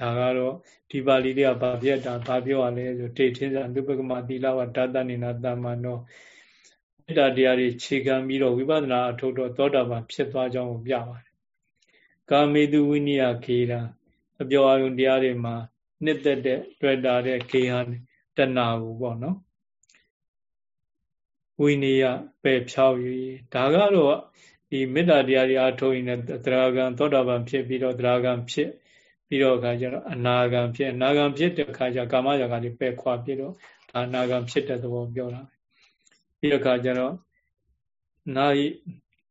ဒါကတော့ဒီပါဠိလေးကဘာပြတ်တာဘာပြောရလဲဆိုဒိဋ္ဌိဇာအနုပကမသီလဝဓတနေနာတမ္ပန်နောမေတ္တာတရားတွေခြေခံပြီးတော့ဝိပဿနာအထုတ်တော့သောတာပန်ဖြစ်သွားကြောင်းကိုပြပါတယ်။ကာမေတုဝိနိယခေရအပြောအယုံတရားတွေမှာ နှစ်သက်တဲ့တွေ့တာတဲ့ခေဟတဏှာကိုပေါ့နော်။ဝိနိယပယ်ဖြောက်၍ဒါကတော့ဒီမေတ္တာတရားတွေအထုတ်ရင်လည်းသရဂံသောတာပန်ဖြစ်ပြီးတော့သရဂံဖြစ်ပြီးတော့အခါကျတော့အနာဂံဖြစ်အနာဂံဖြစ်တဲ့အခါကျကာမရာဂတွေပယ်ခွာပြတော့ဒါအနာဂံဖြစ်တဲ့သဘောပြောတာပြီးတော့ခါကျတော့နာယိ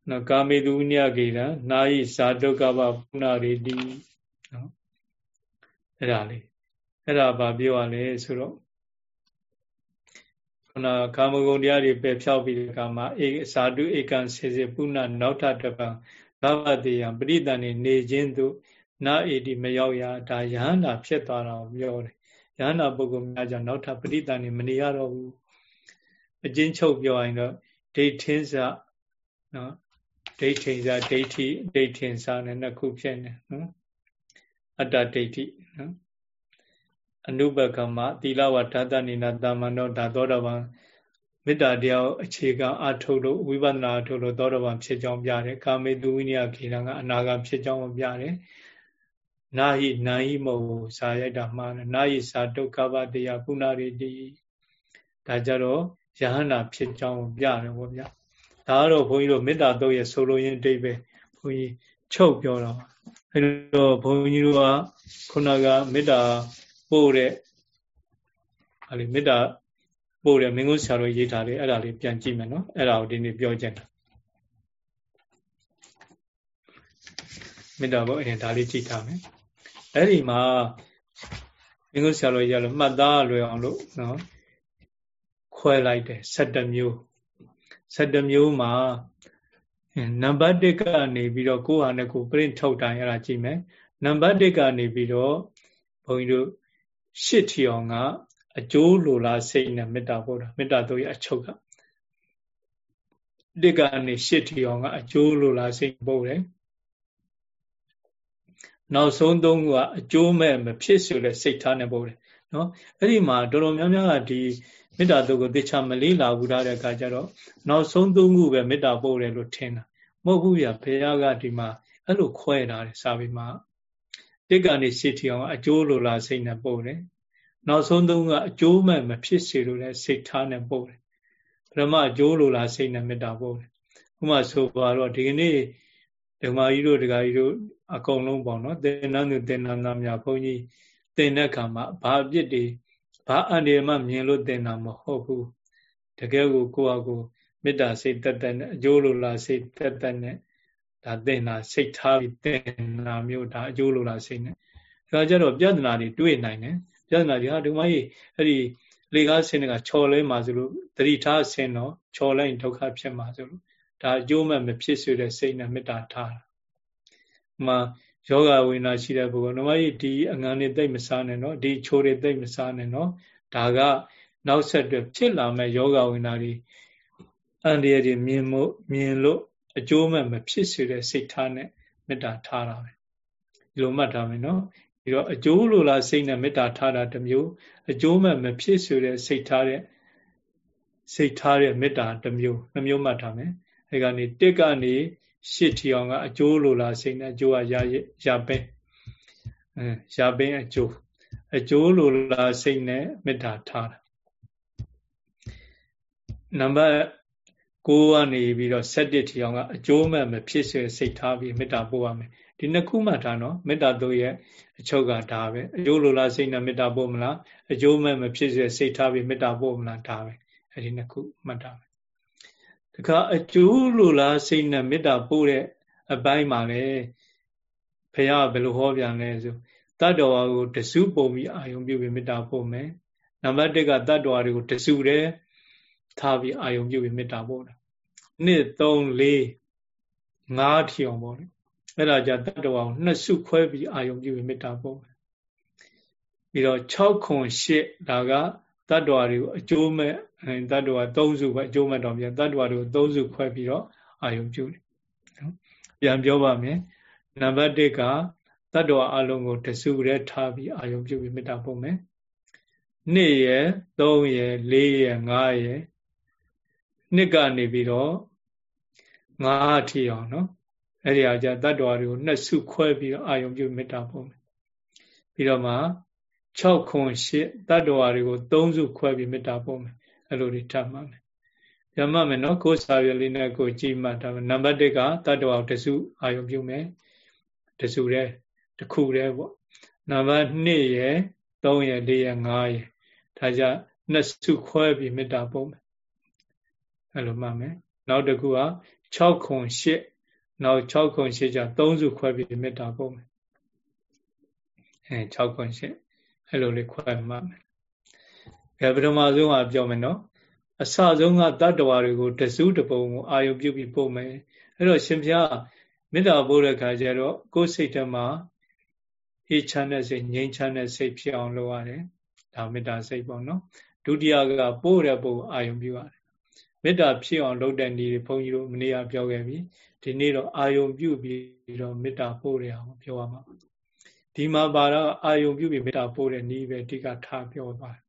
နကာမေတုညကေရနာယိဇာတုကပပုဏ္ဏရေတိနော်အဲ့ဒါလေး အဲ့ဒါဘာပြောရလဲဆိုတော့ခုနကာမဂုဏ်တရားတွေပယ်ဖြောက်ပြီးတဲ့အခါမှာအေဇာတုဧကံစေစေပုဏ္ဏနောက်ထပ်တစ်ပံဘာဝတေယံပရိတန်နေနေခြင်းသို့နာဧတိမရောက်ရဒါယဟန္တာဖြစ်သွားတာကိုပြောတယ်ယဟန္တာပုဂ္ဂိုလ်များကြောင့်နောက်ထပ်ပရိတန်နေမနေရတော့ဘူးအကျဉ်းချုပ်ပြောရင်တော့ဒိဋ္ဌင်းစနော်ဒိဋ္ဌိစဒိဋ္ဌိဒိဋ္ဌင်းစနဲ့နှစ်ခုဖြစ်နေနော်အတ္တဒိဋ္ဌိနော် အနုပကမသီလဝဋ္ဌတနိနာတာမနောဒါသောတာပန်မေတ္တာတရားအခြေခံအထုတ်လို့ဝိပဿနာအထုတ်လို့သောတာပန်ဖြစ်ကြောင်းပြတယ်ကာမေတုဝိနိယခေတံကအနာဂံဖြစ်ကြောင်းပြတယ်နာဟိနာဟိမဟုတ်ဇာရိုက်တာမှားတယ်နာဟိဇာဒုက္ခပတရားပုဏ္ဏရိတိဒါကြတော့ယဟန္တာဖြစ်ကြောင်းပြတယ်ဗောဗျာဒါကတော့ဘုန်းကြီးတို့မေတ္တာတုတ်ရဲ့ဆိုလိုရင်းအတိတ်ပဲဘုန်းကြီးချုပ်ပြောတော့အဲတော့ဘုန်းကြီးတို့ကခုနကမေတ္တာ ပို့တဲ့ဟာလေမေတ္တာပို့တဲ့မင်းကုန်းဆရာတော်ရေးထားတယ်အဲ့ဒါလေးပြန်ကြည့်မယ်နော်အဲ့ဒါကိုဒီနေ့ပြောချင်တာမေတ္တာဘောအရင်ဒါလေးကြည့်ထားမယ်အဲ့ဒီမှာမင်းကုန်းဆရာတော်ရေးရလို့မှတ်သားလွယ်အောင်လို့နော်ခွဲလိုက်တယ်17မျိုး17မျိုးမှာနံပါတ်1ကနေပြီးတော့ကိုယ့်ဟာနဲ့ကိုယ် print ထုတ်တိုင်းအဲ့ဒါကြည့်မယ်နံပါတ်1ကနေပြီးတော့ဘုန်းကြီးတို့ ရှစ်ထီအောင်ကအကျိုးလိုလားစိတ်နဲ့မေတ္တာပို့တာမေတ္တာတို့ရဲ့အချုပ်ကတစ်ကနေရှစ်ထီအောင်ကအကျိုးလိုလားစိတ်ပို့တယ်နောက်ဆုံးသုံးခုကအကျိုးမဲ့မဖြစ်ဆိုတဲ့စိတ်ထားနဲ့ပို့တယ်နော်အဲ့ဒီမှာတော်တော်များများကဒီမေတ္တာတုတ်ကိုတေချာမလေးလာဘူးတဲ့အခါကျတော့နောက်ဆုံးသုံးခုပဲမေတ္တာပို့တယ်လို့ထင်တာမဟုတ်ဘူးဗျဘုရားကဒီမှာအဲ့လိုခွဲထားတယ်စာပေမှာ တစ်ကနေရှစ်ထီအောင်အကျိုးလိုလားစိတ်နဲ့ပို့တယ်နောက်ဆုံးသုံးခုကအကျိုးမဲ့မဖြစ်စေလို့လည်းစိတ်ထားနဲ့ပို့တယ်ပရမအကျိုးလိုလားစိတ်နဲ့မေတ္တာပို့တယ်ဥမာဆိုပါတော့ဒီကနေ့ဓမ္မကြီးတို့ဒကာကြီးတို့အကုန်လုံးပေါ့နော်သင်္นานသူသင်္นานသားများဘုန်းကြီးသင်တဲ့ခါမှာဘာအပြစ်တွေဘာအန္တရာယ်မှမြင်လို့သင်တာမဟုတ်ဘူးတကယ်ကိုကိုယ့်ဟာကိုမေတ္တာစိတ်တက်တက်နဲ့အကျိုးလိုလားစိတ်တက်တက်နဲ့ ဒါသင်တာစိတ်ထားပြီးသင်တာမျိုးဒါအကျိုးလိုလားစိတ်နဲ့ဒါကြတော့ပြဿနာတွေတွေ့နိုင်တယ်ပြဿနာတွေဟာဒီမကြီးအဲ့ဒီလေကားဆင်းကချော်လဲမှာဆိုလို့တတိထားဆင်းတော့ချော်လိုက်ဒုက္ခဖြစ်မှာဆိုလို့ဒါအကျိုးမဲ့မဖြစ်စေတဲ့စိတ်နဲ့မေတ္တာထားတာမှာယောဂဝိနာရှိတဲ့ပုဂ္ဂိုလ်နမကြီးဒီအငန်းတွေတိတ်မစားနဲ့နော်ဒီချိုးတွေတိတ်မစားနဲ့နော်ဒါကနောက်ဆက်တွဲဖြစ်လာမဲ့ယောဂဝိနာတွေအန္တရာယ်တွေမြင်မှုမြင်လို့ အကျိုးမဲ့မဖြစ်စေတဲ့စိတ်ထားနဲ့မေတ္တာထားတာပဲဒီလိုမှတ်ထားမယ်နော်တော့အကျိုးလိုလားစိတ်နဲ့မေတ္တာထားတာတစ်မျိုးအကျိုးမဲ့မဖြစ်ဆိုတဲ့စိတ်ထားတဲ့စိတ်ထားတဲ့မေတ္တာတစ်မျိုးနှမျိုးမှတ်ထားမယ်အဲကနေတစ်ကနေရှစ်ထီအောင်ကအကျိုးလိုလားစိတ်နဲ့အကျိုးကရရပင်းအဲရပင်းအကျိုးအကျိုးလိုလားစိတ်နဲ့မေတ္တာထားတာနံပါတ် 6ကနေပြီးတော့7ထီအောင်ကအကျိုးမဲ့မဖြစ်စေစိတ်ထားပြီးမေတ္တာပို့ရမယ်ဒီနှစ်ခုမှထားနော်မေတ္တာတို့ရဲ့အချုပ်ကဒါပဲအကျိုးလိုလားစိတ်နဲ့မေတ္တာပို့မလားအကျိုးမဲ့မဖြစ်စေစိတ်ထားပြီးမေတ္တာပို့မလားဒါပဲအဲ့ဒီနှစ်ခုမှတ်တာပဲတခါအကျိုးလိုလားစိတ်နဲ့မေတ္တာပို့တဲ့အပိုင်းမှာလေဘုရားဘယ်လိုဟောပြန်လဲဆိုတတ္တဝါကိုတစုပုံပြီးအာယုံပြုပြီးမေတ္တာပို့မယ်နံပါတ်1ကတတ္တဝါတွေကိုတစုတည်း ထားပြီးအာယုံပြုပြီးမေတ္တာပို့တာနှစ်3 4 5ထီအောင်ပေါ့လေအဲ့ဒါကြတတ္တဝါကိုနှစ်စုခွဲပြီးအာယုံပြုပြီးမေတ္တာပို့မယ်ပြီးတော့6ခွန်8ဒါကတတ္တဝါတွေကိုအကျိုးမဲ့တတ္တဝါ3စုပဲအကျိုးမဲ့တော့ပြန်တတ္တဝါတွေကို3စုခွဲပြီးတော့အာယုံပြုတယ်နော်ပြန်ပြောပါမယ်နံပါတ်1ကတတ္တဝါအလုံးကိုတစုတည်းထားပြီးအာယုံပြုပြီးမေတ္တာပို့မယ်2ရယ်3ရယ်4ရယ်5ရယ် နှစ်ကနေပြီးတော့ငါးထီအောင်နော်အဲ့ဒီအကြတတ္တဝါတွေကိုနှစ်စုခွဲပြီးတော့အာယုံပြုမေတ္တာပို့မယ်ပြီးတော့မှ6ခွန်8တတ္တဝါတွေကို3စုခွဲပြီးမေတ္တာပို့မယ်အဲ့လိုတွေထပ်မှမယ်ရမှမယ်နော်ကိုယ်စာရွက်လေးနဲ့ကိုကြည့်မှဒါနံပါတ်1ကတတ္တဝါတစုအာယုံပြုမယ်တစုတည်းတစ်ခုတည်းပေါ့နံပါတ်2ရယ်3ရယ်4ရယ်5ရယ်ဒါကြနှစ်စုခွဲပြီးမေတ္တာပို့မယ် အဲ့လိုမှတ်မယ်နောက်တစ်ခုက6ခွန်8နောက်6ခွန်8ကြ3စုခွဲပြီးမေတ္တာပို့မယ်အဲ6ခွန်8အဲ့လိုလေးခွဲမှတ်မယ်အဲပထမဆုံးကပြောမယ်နော်အစဆုံးကတတ္တဝါတွေကိုတစုတပုံကိုအာယုပြုပြီးပို့မယ်အဲ့တော့ရှင်ဘုရားမေတ္တာပို့တဲ့ခါကျတော့ကိုယ်စိတ်ထဲမှာအေးချမ်းတဲ့စိတ်ငြိမ်းချမ်းတဲ့စိတ်ဖြစ်အောင်လုပ်ရတယ်ဒါမေတ္တာစိတ်ပေါ့နော်ဒုတိယကပို့တဲ့ပုံအာယုပြုရတယ် မေတ္တာဖြစ်အောင်လုပ်တဲ့နည်းဘုန်းကြီးတို့မနေ့ကပြောခဲ့ပြီဒီနေ့တော့အာယုံပြုပြီးတော့မေတ္တာပို့ရအောင်ပြောရမှာဒီမှာပါတော့အာယုံပြုပြီးမေတ္တာပို့တဲ့နည်းပဲအဓိကထားပြောပါတယ်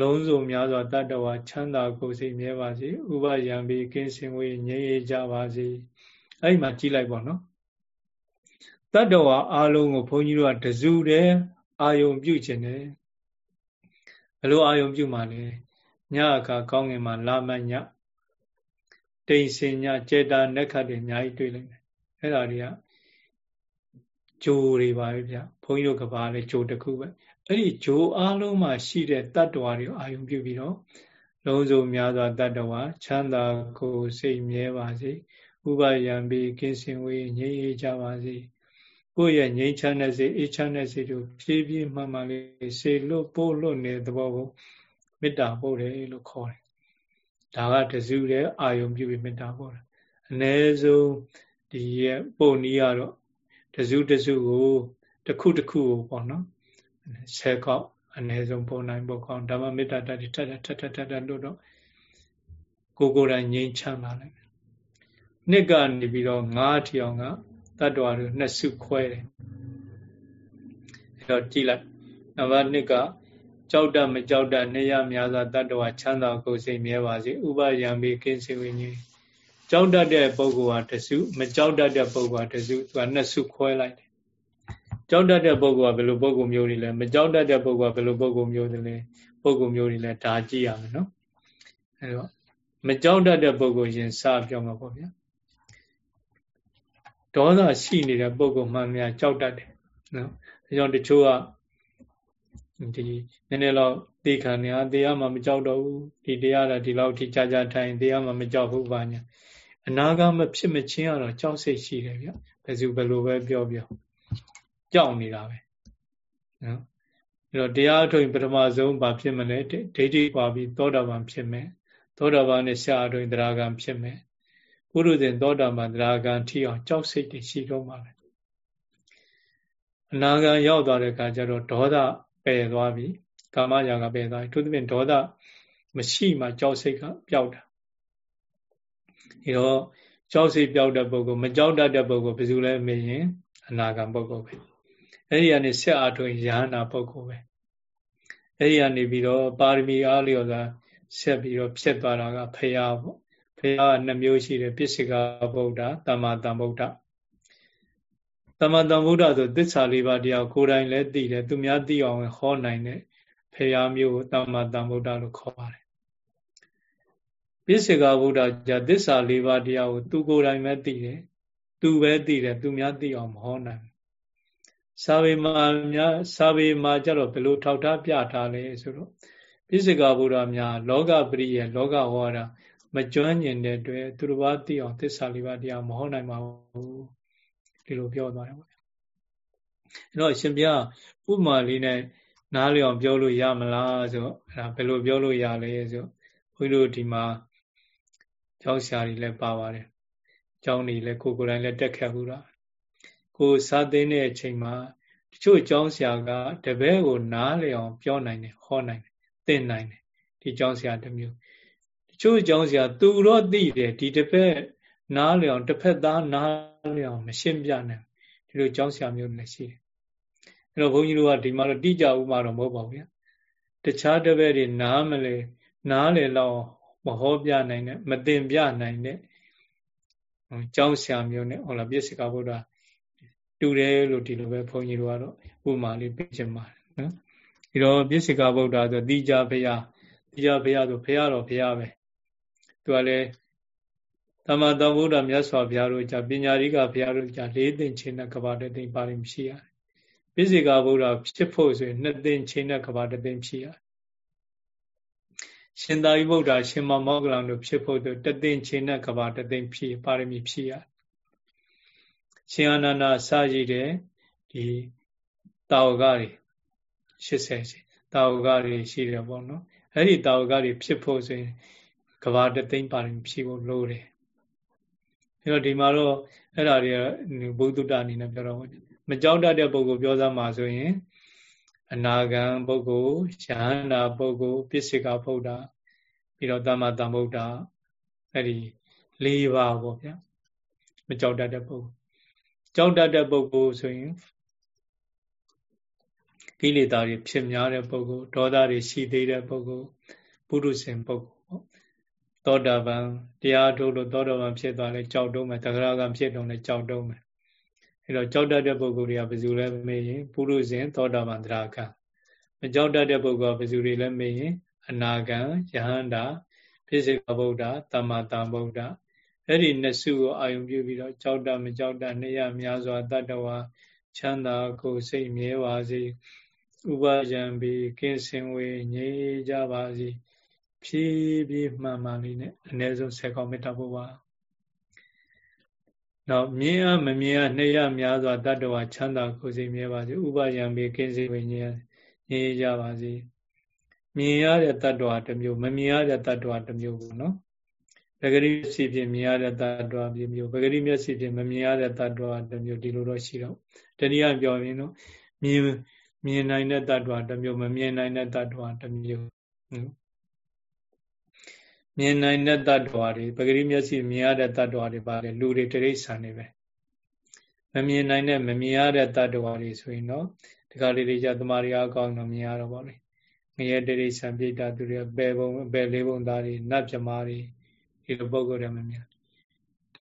လုံးစုံများစွာတတ္တဝါချမ်းသာကိုယ်စိတ်မြဲပါစေဥပယံပြီးကင်းစင်ဝေးငြိမ်းရကြပါစေအဲ့မှာကြည်လိုက်ပါနော်တတ္တဝါအားလုံးကိုဘုန်းကြီးတို့ကတစုတည်းအာယုံပြုခြင်းတယ်ဘယ်လိုအာယုံပြုမှလဲ ညအခါကောင်းငင်မှာလာမညတိန်စင်ညចេတာနက်ခတ်တွေအများကြီးတွေ့လိမ့်မယ်အဲ့ဒါတွေကဂျိုးတွေပါပဲဗျဘုန်းကြီးတို့ကဘာလဲဂျိုးတစ်ခုပဲအဲ့ဒီဂျိုးအားလုံးမှာရှိတဲ့တတ္တဝါတွေအာယုံပြုပြီးတော့လုံးစုံများစွာတတ္တဝါချမ်းသာကိုစိတ်မြဲပါစေဥပယံပြီးကင်းစင်ဝေးငြိမ်းအေးကြပါစေကိုယ့်ရဲ့ငြိမ်းချမ်းတဲ့စိတ်အေးချမ်းတဲ့စိတ်တို့ဖြည်းဖြည်းမှန်မှန်လေးစေလွတ်ပို့လွတ်နေတဲ့သဘောကို မေတ္တာပို့တယ်လို့ခေါ်တယ်ဒါကတစုတဲ့အာယုံပြုပြီးမေတ္တာပို့တယ်အ ਨੇ ဆုံးဒီရဲ့ပုံနည်းကတော့တစုတစုကိုတစ်ခုတစ်ခုကိုပေါ့နော်ဆယ်ခေါက်အ ਨੇ ဆုံးပုံနိုင်ပုံကောင်းဓမ္မမေတ္တာတတ်ထက်ထက်ထက်ထက်ထက်လို့တော့ကိုကိုယ်တိုင်ငြိမ်းချမ်းလာတယ်နှစ်ကနေပြီးတော့ငါးထီအောင်ကတတ္တဝါတွေနှစ်စုခွဲတယ်အဲ့တော့ကြည့်လိုက်နံပါတ်1က ကြောက်တတ်မကြောက်တတ်နေရများစွာတတ္တဝါချမ်းသာကိုယ်စိတ်မြဲပါစေဥပယံဘိကင်းစေဝိညာဉ်ကြောက်တတ်တဲ့ပုဂ္ဂိုလ်ဟာတစုမကြောက်တတ်တဲ့ပုဂ္ဂိုလ်ဟာတစုသူကနှစ်စုခွဲလိုက်တယ်ကြောက်တတ်တဲ့ပုဂ္ဂိုလ်ကဘယ်လိုပုဂ္ဂိုလ်မျိုးတွေလဲမကြောက်တတ်တဲ့ပုဂ္ဂိုလ်ကဘယ်လိုပုဂ္ဂိုလ်မျိုးတွေလဲပုဂ္ဂိုလ်မျိုးတွေလဲဒါကြည့်ရမယ်နော်အဲတော့မကြောက်တတ်တဲ့ပုဂ္ဂိုလ်ရင်စပြောမှာပေါ့ဗျာဒေါသရှိနေတဲ့ပုဂ္ဂိုလ်မှန်များကြောက်တတ်တယ်နော်အဲကြောင့်တချို့က ဒီနည်းနည်းတော့သိခံနေအတရားမှမကြောက်တော့ဘူးဒီတရားကဒီလောက်ထိကြာကြာထိုင်တရားမှမကြောက်ဘူးပါညာအနာဂတ်မဖြစ်မချင်းကတော့ကြောက်စိတ်ရှိတယ်ဗျဘယ်သူဘယ်လိုပဲပြောပြောကြောက်နေတာပဲနော်အဲ့တော့တရားထုတ်ရင်ပထမဆုံးဘာဖြစ်မလဲဒိဋ္ဌိပါပြီးသောတာပန်ဖြစ်မယ်သောတာပန်နဲ့ရှားထုတ်ရင်တရားကံဖြစ်မယ်ပုရုဇဉ်သောတာပန်တရားကံထီအောင်ကြောက်စိတ်တွေရှိတော့မှာပဲအနာဂတ်ရောက်သွားတဲ့အခါကျတော့ဒေါသ ပယ်သွားပြီကာမရာဂပယ်သွားပြီသူသဖြင့်ဒေါသမရှိမှကြောက်စိတ်ကပျောက်တာဒီတော့ကြောက်စိတ်ပျောက်တဲ့ပုဂ္ဂိုလ်မကြောက်တတ်တဲ့ပုဂ္ဂိုလ်ဘယ်သူလဲမေးရင်အနာဂံပုဂ္ဂိုလ်ပဲအဲ့ဒီကနေဆက်အားထုတ်ရဟန္တာပုဂ္ဂိုလ်ပဲအဲ့ဒီကနေပြီးတော့ပါရမီအားလျော်စွာဆက်ပြီးတော့ဖြစ်သွားတာကဖရာပေါ့ဖရာကနှစ်မျိုးရှိတယ်ပိစိကဗုဒ္ဓတမ္မာတမ္ဗုဒ္ဓ တမ္မာတမ္ဗုဒ္ဓဆိုသစ္စာလေးပါးတရားကိုယ်တိုင်လည်းသိတယ်သူများသိအောင်ဟောနိုင်တဲ့ဖရာမျိုးကိုတမ္မာတမ္ဗုဒ္ဓလို့ခေါ်ပါတယ်ပိစိကဗုဒ္ဓじゃသစ္စာလေးပါးတရားကိုသူကိုယ်တိုင်ပဲသိတယ်သူပဲသိတယ်သူများသိအောင်မဟောနိုင်စာပေမှာများစာပေမှာကြတော့ဘယ်လိုထောက်ထားပြထားလဲဆိုတော့ပိစိကဗုဒ္ဓများ လောကပရိယေလောကဟောတာမကျွမ်းကျင်တဲ့အတွက်သူတစ်ပါးသိအောင်သစ္စာလေးပါးတရားမဟောနိုင်ပါဘူး ဒီလိုပြောသွားတယ်ပေါ့အဲ့တော့ရှင်ပြဥပမာလေးနဲ့နားလျောင်ပြောလို့ရမလားဆိုအဲ့ဒါဘယ်လိုပြောလို့ရလဲဆိုဘုန်းကြီးတို့ဒီမှာကျောင်းဆရာတွေလည်းပါပါတယ်ကျောင်းတွေလည်းကိုကိုယ်တိုင်လည်းတက်ခဲ့ဘူးလားကိုစာသင်တဲ့အချိန်မှာတချို့ကျောင်းဆရာကတပည့်ကိုနားလည်အောင်ပြောနိုင်တယ်ဟောနိုင်တယ်သင်နိုင်တယ်ဒီကျောင်းဆရာတစ်မျိုးတချို့ကျောင်းဆရာသူတော့သိတယ်ဒီတပည့် နားလည်အောင်တစ်ဖက်သားနားလည်အောင်မရှင်းပြနိုင်ဒီလိုကျောင်းဆရာမျိုးလည်းရှိတယ်အဲ့တော့ဘုန်းကြီးတို့ကဒီမှာတော့တိကျဥမာတော့မဟုတ်ပါဘူးဗျာတခြားတပည့်တွေနားမလဲနားလေတော့မဟောပြနိုင်တဲ့မသင်ပြနိုင်တဲ့ကျောင်းဆရာမျိုးနဲ့ဟုတ်လားပြည့်စကဗုဒ္ဓတူတယ်လို့ဒီလိုပဲဘုန်းကြီးတို့ကတော့ဥမာလေးပြချင်ပါတယ်နော်ဒီတော့ပြည့်စကဗုဒ္ဓဆိုတိကြဘုရားတိကြဘုရားဆိုဘုရားတော်ဘုရားပဲသူကလည်း သမ္မာသမ္ဗုဒ္ဓမြတ်စွာဘုရားတို့ကြာပညာရိကဘုရားတို့ကြာလေးသိင်ချင်းနဲ့ကဘာတသိင်ပါရင်မရှိရတယ်ပြည့်စကဗုဒ္ဓဖြစ်ဖို့ဆိုရင်နှစ်သိင်ချင်းနဲ့ကဘာတသိင်ဖြစ်ရတယ်ရှင်သာရိပုတ္တရာရှင်မောဂလန်တို့ဖြစ်ဖို့တသိင်ချင်းနဲ့ကဘာတသိင်ဖြစ်ပါရမီဖြစ်ရရှင်အာနန္ဒာစရည်တဲ့ဒီတာဝကတွေ80ရှိတာဝကတွေရှိတယ်ပေါ့နော်အဲ့ဒီတာဝကတွေဖြစ်ဖို့ဆိုရင်ကဘာတသိမ့်ပါရင်ဖြစ်ဖို့လိုတယ် အဲ့တော့ဒီမှာတော့အဲ့ဒါတွေကဘုဒ္ဓတအနေနဲ့ပြောတော့မကြောက်တတ်တဲ့ပုဂ္ဂိုလ်ပြောစမ်းမှာဆိုရင်အနာဂံပုဂ္ဂိုလ်ယဟန္တာပုဂ္ဂိုလ်ပစ္စေကဗုဒ္ဓပြီးတော့တမ္မာတမ္ဗုဒ္ဓအဲ့ဒီ၄ပါးပေါ့ဗျာမကြောက်တတ်တဲ့ပုဂ္ဂိုလ်ကြောက်တတ်တဲ့ပုဂ္ဂိုလ်ဆိုရင်ကိလေသာတွေဖြစ်များတဲ့ပုဂ္ဂိုလ်ဒေါသတွေရှိသေးတဲ့ပုဂ္ဂိုလ်ပုရုษင်ပုဂ္ဂိုလ်ပေါ့ သောတာပန်တရားထုတ်လို့သောတာပန်ဖြစ်သွားလဲကြောက်တုံးမယ်တဂရကံဖြစ်တော့လဲကြောက်တုံးမယ်အဲ့တော့ကြောက်တတ်တဲ့ပုဂ္ဂိုလ်တွေကဘယ်သူလဲမေးရင်ပုရုဇဉ်သောတာပန်တရာကံမကြောက်တတ်တဲ့ပုဂ္ဂိုလ်ကဘယ်သူတွေလဲမေးရင်အနာကံယဟန္တာပိစိကဗုဒ္ဓတမ္မာတံဗုဒ္ဓအဲ့ဒီနှစ်စုကိုအာယုံပြုပြီးတော့ကြောက်တမကြောက်တနေရများစွာတတ္တဝါချမ်းသာကိုစိတ်မြဲပါစေဥပယံဘီကင်းစင်ဝေငြိကြပါစေ ဖြည်းဖြည်းမှန်မှန်လေးနဲ့အ ਨੇ ဆုံးဆက်ကောင်းမေတ္တာပို့ပါနောက်မြင်အမမြင်အနှိရများစွာတတ္တဝါချမ်းသာကိုယ်စိတ်မြဲပါစေဥပယံဘေကင်းစိတ်ဝိညာဉ်ညည်းကြပါစေမြင်ရတဲ့တတ္တဝါတစ်မျိုးမမြင်ရတဲ့တတ္တဝါတစ်မျိုးပေါ့နော်ပဂရိမျက်စိဖြင့်မြင်ရတဲ့တတ္တဝါတစ်မျိုးပဂရိမျက်စိဖြင့်မမြင်ရတဲ့တတ္တဝါတစ်မျိုးဒီလိုတော့ရှိတော့တတိယပြောရင်တော့မြင်မြင်နိုင်တဲ့တတ္တဝါတစ်မျိုးမမြင်နိုင်တဲ့တတ္တဝါတစ်မျိုး မြင်နိုင်တဲ့တ attva တွေပဂရိမျက်စိမြင်ရတဲ့တ attva တွေပါတယ်လူတွေတိရစ္ဆာန်တွေပဲမမြင်နိုင်တဲ့မမြင်ရတဲ့တ attva တွေဆိုရင်တော့ဒီကလေးတွေကြသမားတွေအကောင်းတော့မြင်ရတော့ပါလေငရဲတိရစ္ဆာန်ပြိတ္တာသူတွေပယ်ပုံပယ်လေးပုံသားတွေနတ်ပြမာတွေဒီလိုပုံကိုယ်တွေမမြင်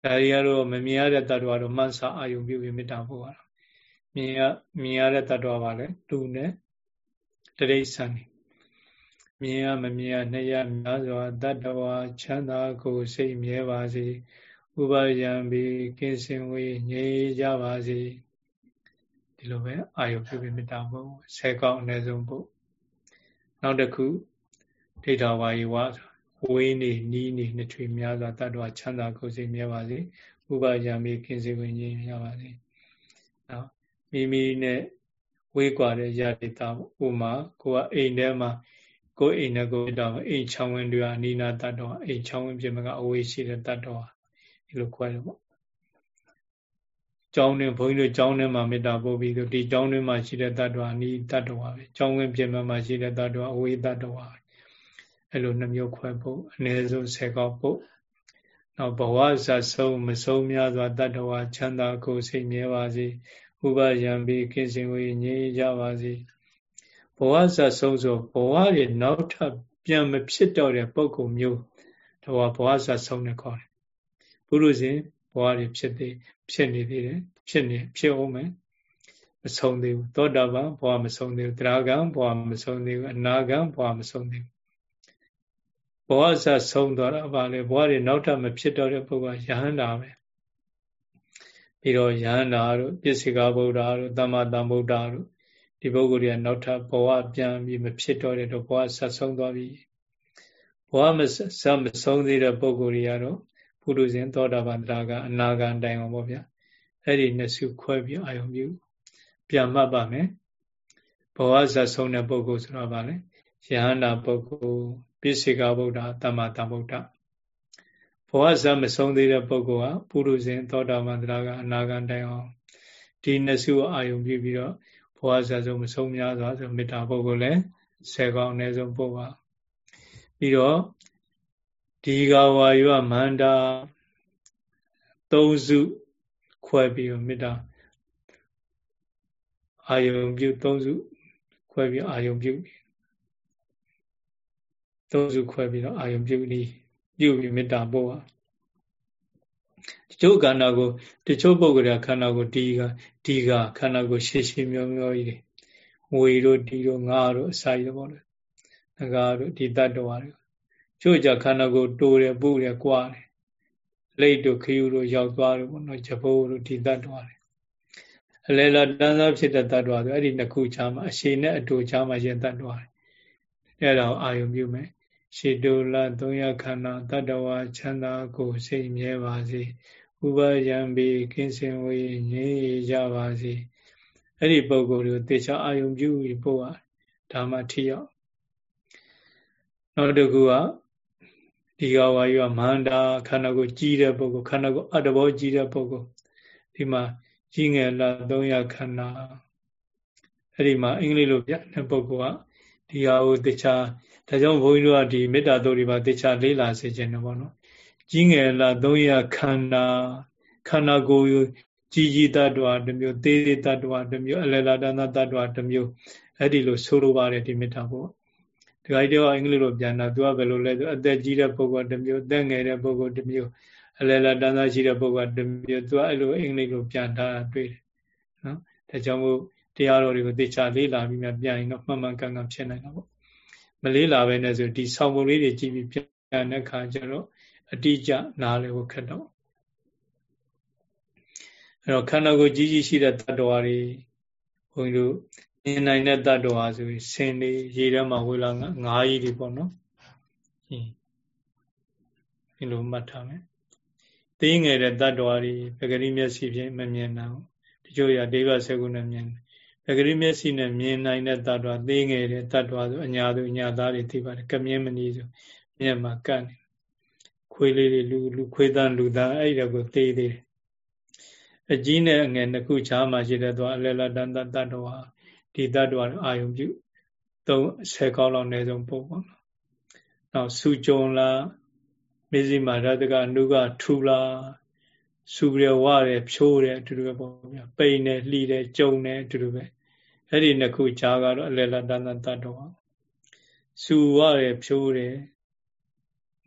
ဒါတွေကတော့မမြင်ရတဲ့တ attva တော့မှန်စာအာယုံပြုပြီးမေတ္တာပို့ရတာမြင်ရမြင်ရတဲ့တ attva ပါလေလူနဲ့တိရစ္ဆာန်တွေ မြင်ရမမြင်ရနှစ်ရများစွာတတ္တဝါချမ်းသာကိုစိတ်မြဲပါစေဥပယံဘီကင်းစင်ဝေးငြိမ်းကြပါစေဒီလိုပဲအာယုပြုပြီးမေတ္တာပို့ဆဲကောင်းအနည်းဆုံးပို့နောက်တစ်ခုဒိဋ္ဌဝါယဝဝေးနေနီးနေနှစ်ထွေများစွာတတ္တဝါချမ်းသာကိုစိတ်မြဲပါစေဥပယံဘီကင်းစင်ဝေးငြိမ်းကြပါစေနော်မိမိနဲ့ဝေးကွာတဲ့ရတိတာဥမာကိုကအိမ်ထဲမှာ ကိုယ်အိမ်နဲ့ကိုယ်တော့အိမ်ချောင်းဝင်တွေအနိနာတတ်တော့အိမ်ချောင်းဝင်ပြင်မကအဝေးရှိတဲ့တတ်တော့ဒီလိုခွဲတယ်ပေါ့ကျောင်းတွင်ဘုန်းကြီးတို့ကျောင်းထဲမှာမေတ္တာပို့ပြီးဒီကျောင်းတွင်မှာရှိတဲ့တတ်တော်အနိတတ်တော်ပဲကျောင်းဝင်ပြင်မမှာရှိတဲ့တတ်တော်အဝေးတတ်တော်ပဲအဲ့လိုနှမျိုးခွဲဖို့အနည်းဆုံး၁၀កောက်ဖို့နောက်ဘဝဇတ်ဆုံးမဆုံးများစွာတတ္တဝါချမ်းသာကိုယ်စိတ်မြဲပါစေဥပယံပိကင်းစင်ဝေငြိမ်းကြပါစေ ဘဝဇတ်ဆုံးဆိုဘဝတွေနောက်ထပ်ပြန်မဖြစ်တော့တဲ့ပုံကုမျိုးတော့ဘဝဇတ်ဆုံးနဲ့ခေါ်တယ်ပုရုဇဉ်ဘဝတွေဖြစ်သေးဖြစ်နေသေးတယ်ဖြစ်နေဖြစ်အောင်မယ်မဆုံးသေးဘူးသောတာပန်ဘဝမဆုံးသေးဘူးတရားကံဘဝမဆုံးသေးဘူးအနာကံဘဝမဆုံးသေးဘူးဘဝဇတ်ဆုံးသွားတာပါလေဘဝတွေနောက်ထပ်မဖြစ်တော့တဲ့ပုဂ္ဂိုလ်ကယဟန္တာပဲပြီးတော့ယဟန္တာတို့ပြစ္ဆေကဗုဒ္ဓတို့သမ္မာသမ္ဗုဒ္ဓတို့ ဒီပုဂ္ဂိုလ်တွေကနောက်ထပ်ဘဝပြန်ပြီးမဖြစ်တော့တဲ့တော့ဘဝဆက်ဆုံးသွားပြီဘဝမဆက်မဆုံးသေးတဲ့ပုဂ္ဂိုလ်တွေကတော့ပုရုဇဉ်သောတာပန်တရားကအနာဂံတိုင်အောင်ပေါ့ဗျာအဲ့ဒီနှစ်စုခွဲပြီးအာယုံပြုပြန်မှတ်ပါမယ်ဘဝဆက်ဆုံးတဲ့ပုဂ္ဂိုလ်ဆိုတော့ဗာလေယဟန္တာပုဂ္ဂိုလ်ပိစိကဗုဒ္ဓသမ္မာသမ္ဗုဒ္ဓဘဝဇတ်မဆုံးသေးတဲ့ပုဂ္ဂိုလ်ကပုရုဇဉ်သောတာပန်တရားကအနာဂံတိုင်အောင်ဒီနှစ်စုအာယုံပြုပြီးတော့ ဘဝဇတ်ဆုံးမဆုံးများစွာဆိုမေတ္တာပုဂ္ဂိုလ်လည်းဆယ်ကောင်းအနည်းဆုံးပို့ပါပြီးတော့ဒီကဝါယမန္တာသုံးစုခွဲပြီးတော့မေတ္တာအာယုံပြုသုံးစုခွဲပြီးအာယုံပြုသုံးစုခွဲပြီးတော့အာယုံပြုနည်းပြုပြီးမေတ္တာပို့ပါ တချို့ခန္ဓာကိုတချို့ပုဂ္ဂိုလ်ကခန္ဓာကိုဒီကဒီကခန္ဓာကိုရှေ့ရှေ့မျောမျောကြီးတယ်ငွေတို့ဒီတို့ငါတို့အစာရပေါ့လေငကားတို့ဒီတတ္တဝါတွေချို့ကြခန္ဓာကိုတိုးတယ်ပူတယ်ကြွားတယ်လိတ်တို့ခယူတို့ရောက်သွားတယ်ပေါ့နော်ဂျပိုးတို့ဒီတတ္တဝါတွေအလေလာတန်းစားဖြစ်တဲ့တတ္တဝါဆိုအဲ့ဒီနှစ်ခုချာမှာအရှိနဲ့အတူချာမှာရင်တတ္တဝါတွေအဲ့ဒါကိုအာယုံပြုမယ် ရှေတုလသုံးရခန္ဓာတတ္တဝါချမ်းသာကိုစိတ်မြဲပါစေဥပယံဘိကင်းစင်ဝေငြိမ်းကြပါစေအဲ့ဒီပုံကိုယ်ကိုတေချာအာယုံပြုပြီးပို့ရဒါမှထိရောက်နောက်တစ်ခုကဒီကဝါယူကမန္တာခန္ဓာကိုကြီးတဲ့ပုဂ္ဂိုလ်ခန္ဓာကိုအတဘောကြီးတဲ့ပုဂ္ဂိုလ်ဒီမှာကြီးငယ်လာ300ခန္ဓာအဲ့ဒီမှာအင်္ဂလိပ်လိုပြတဲ့ပုဂ္ဂိုလ်ကဒီဟာကိုတေချာ ဒါကြောင့်ဘုန်းကြီးတို့ကဒီမေတ္တာတော်တွေပါတေချာလေးလာစေခြင်းတယ်ပေါ့နော်ကြီးငယ်လာ300ခန္ဓာခန္ဓာကိုယ်ကြီးကြီးတ attva တစ်မျိုးသေးသေးတ attva တစ်မျိုးအလလတနာတ attva တစ်မျိုးအဲ့ဒီလိုဆိုလိုပါတယ်ဒီမေတ္တာပေါ့ဒီကိတောအင်္ဂလိပ်လိုပြန်တာသူကဘယ်လိုလဲသူအသက်ကြီးတဲ့ပုဂ္ဂိုလ်တစ်မျိုးအသက်ငယ်တဲ့ပုဂ္ဂိုလ်တစ်မျိုးအလလတနာရှိတဲ့ပုဂ္ဂိုလ်တစ်မျိုးသူကအဲ့လိုအင်္ဂလိပ်လိုပြန်ထားတာတွေ့တယ်နော်ဒါကြောင့်မို့တရားတော်တွေကိုသေချာလေးလာပြီးမှပြန်ရင်တော့မှန်မှန်ကန်ကန်ဖြစ်နိုင်တာပေါ့ မလေးလာပဲနဲ့ဆိုဒီဆောင်းပုံလေးတွေကြည့်ပြီးပြန်တဲ့ခါကျတော့အတိအကျနားလည်ဖို့ခက်တော့အဲ့တော့ခန္ဓာကိုယ်ကြီးကြီးရှိတဲ့တ attva တွေဘုန်းကြီးတို့မြင်နိုင်တဲ့တ attva ဆိုရင်ဆင်းနေရေထဲမှာဝေလာငါးကြီးတွေပေါ့နော်ဒီလိုမှတ်ထားမယ်သိငယ်တဲ့တ attva တွေပဂရိမျက်စိဖြင့်မမြင်နိုင်ဘူးတချို့ရဒိဗဆေကုနဲ့မြင် ပဂရိမျက်စိနဲ့မြင်နိုင်တဲ့တ attva သိငယ်တဲ့တ attva ဆိုအညာသူအညာသားတွေသိပါတယ်ကမြင်မနီးဆိုမျက်မှာကတ်နေခွေးလေးတွေလူလူခွေးသားလူသားအဲ့ဒါကိုသိသေးတယ်အကြီးနဲ့အငယ်နှစ်ခုချားမှရှိတဲ့သွားအလလတန်တတ္တဝါဒီတတ္တဝါအာယုံပြုသုံးဆယ်ကောင်းလောက်အနည်းဆုံးပို့ပေါ့နော်။နောက်စူကြုံလားမေဇိမာရတကနုကထူလားစူရဝရဖြိုးတယ်အတူတူပဲပေါ့ဗျာ။ပိန်တယ်လှီတယ်ကြုံတယ်အတူတူပဲ။ အဲ့ဒီနှစ်ခုချားကတော့အလလတန်တတ္တဝါစူဝရဖြိုးတယ်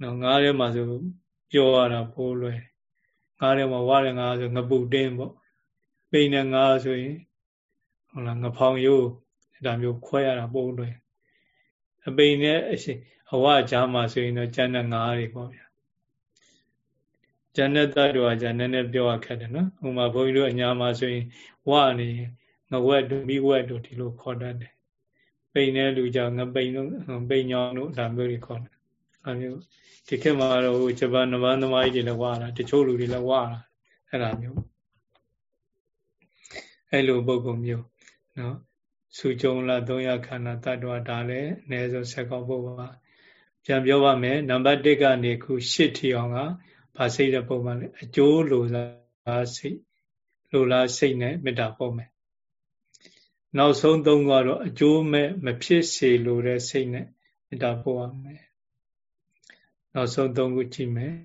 နော်ငားထဲမှာဆိုပြောရတာပိုးလွယ်ငားထဲမှာဝါရငားဆိုငပုတ်တင်းပေါ့ပိန်နဲ့ငားဆိုရင်ဟုတ်လားငဖောင်ရိုးဒါမျိုးခွဲရတာပိုးလွယ်အပိန်နဲ့အရှင်အဝကြားမှာဆိုရင်တော့ကျန်တဲ့ငားတွေပေါ့ဗျာကျန်တဲ့တတ်တော်ကကျန်တဲ့နဲ့ပြောရခက်တယ်နော်ဥမာဘုန်းကြီးတို့အညာမှာဆိုရင်ဝနေ ငဝက်တို့မိဝက်တို့ဒီလိုခေါ်တတ်တယ်ပိန်တဲ့လူကြောင့်ငပိန်တို့ပိန်ညောင်းတို့ဒါမျိုးတွေခေါ်တယ်အဲမျိုးဒီခေတ်မှာတော့ဟိုဂျပန်နမသမားကြီးတွေလည်းဝါတာတချို့လူတွေလည်းဝါတာအဲ့ဒါမျိုးအဲ့လိုပုံပုံမျိုးနော်စုကြုံလာ300ခန္ဓာတ attva ဒါလည်းအနည်းဆုံးဆက်ကောက်ဖို့ပါပြန်ပြောပါမယ်နံပါတ်1ကနေခု8ထီအောင်ကဗာစိတ်တဲ့ပုံမှန်လေအကျိုးလိုလားစိတ်လိုလားစိတ်နဲ့မေတ္တာပို့မယ် နောက်ဆုံးသုံးကတော့အကျိုးမဲ့မဖြစ်စေလိုတဲ့စိတ်နဲ့မေတ္တာပို့ရမယ်နောက်ဆုံးသုံးခုကြည့်မယ်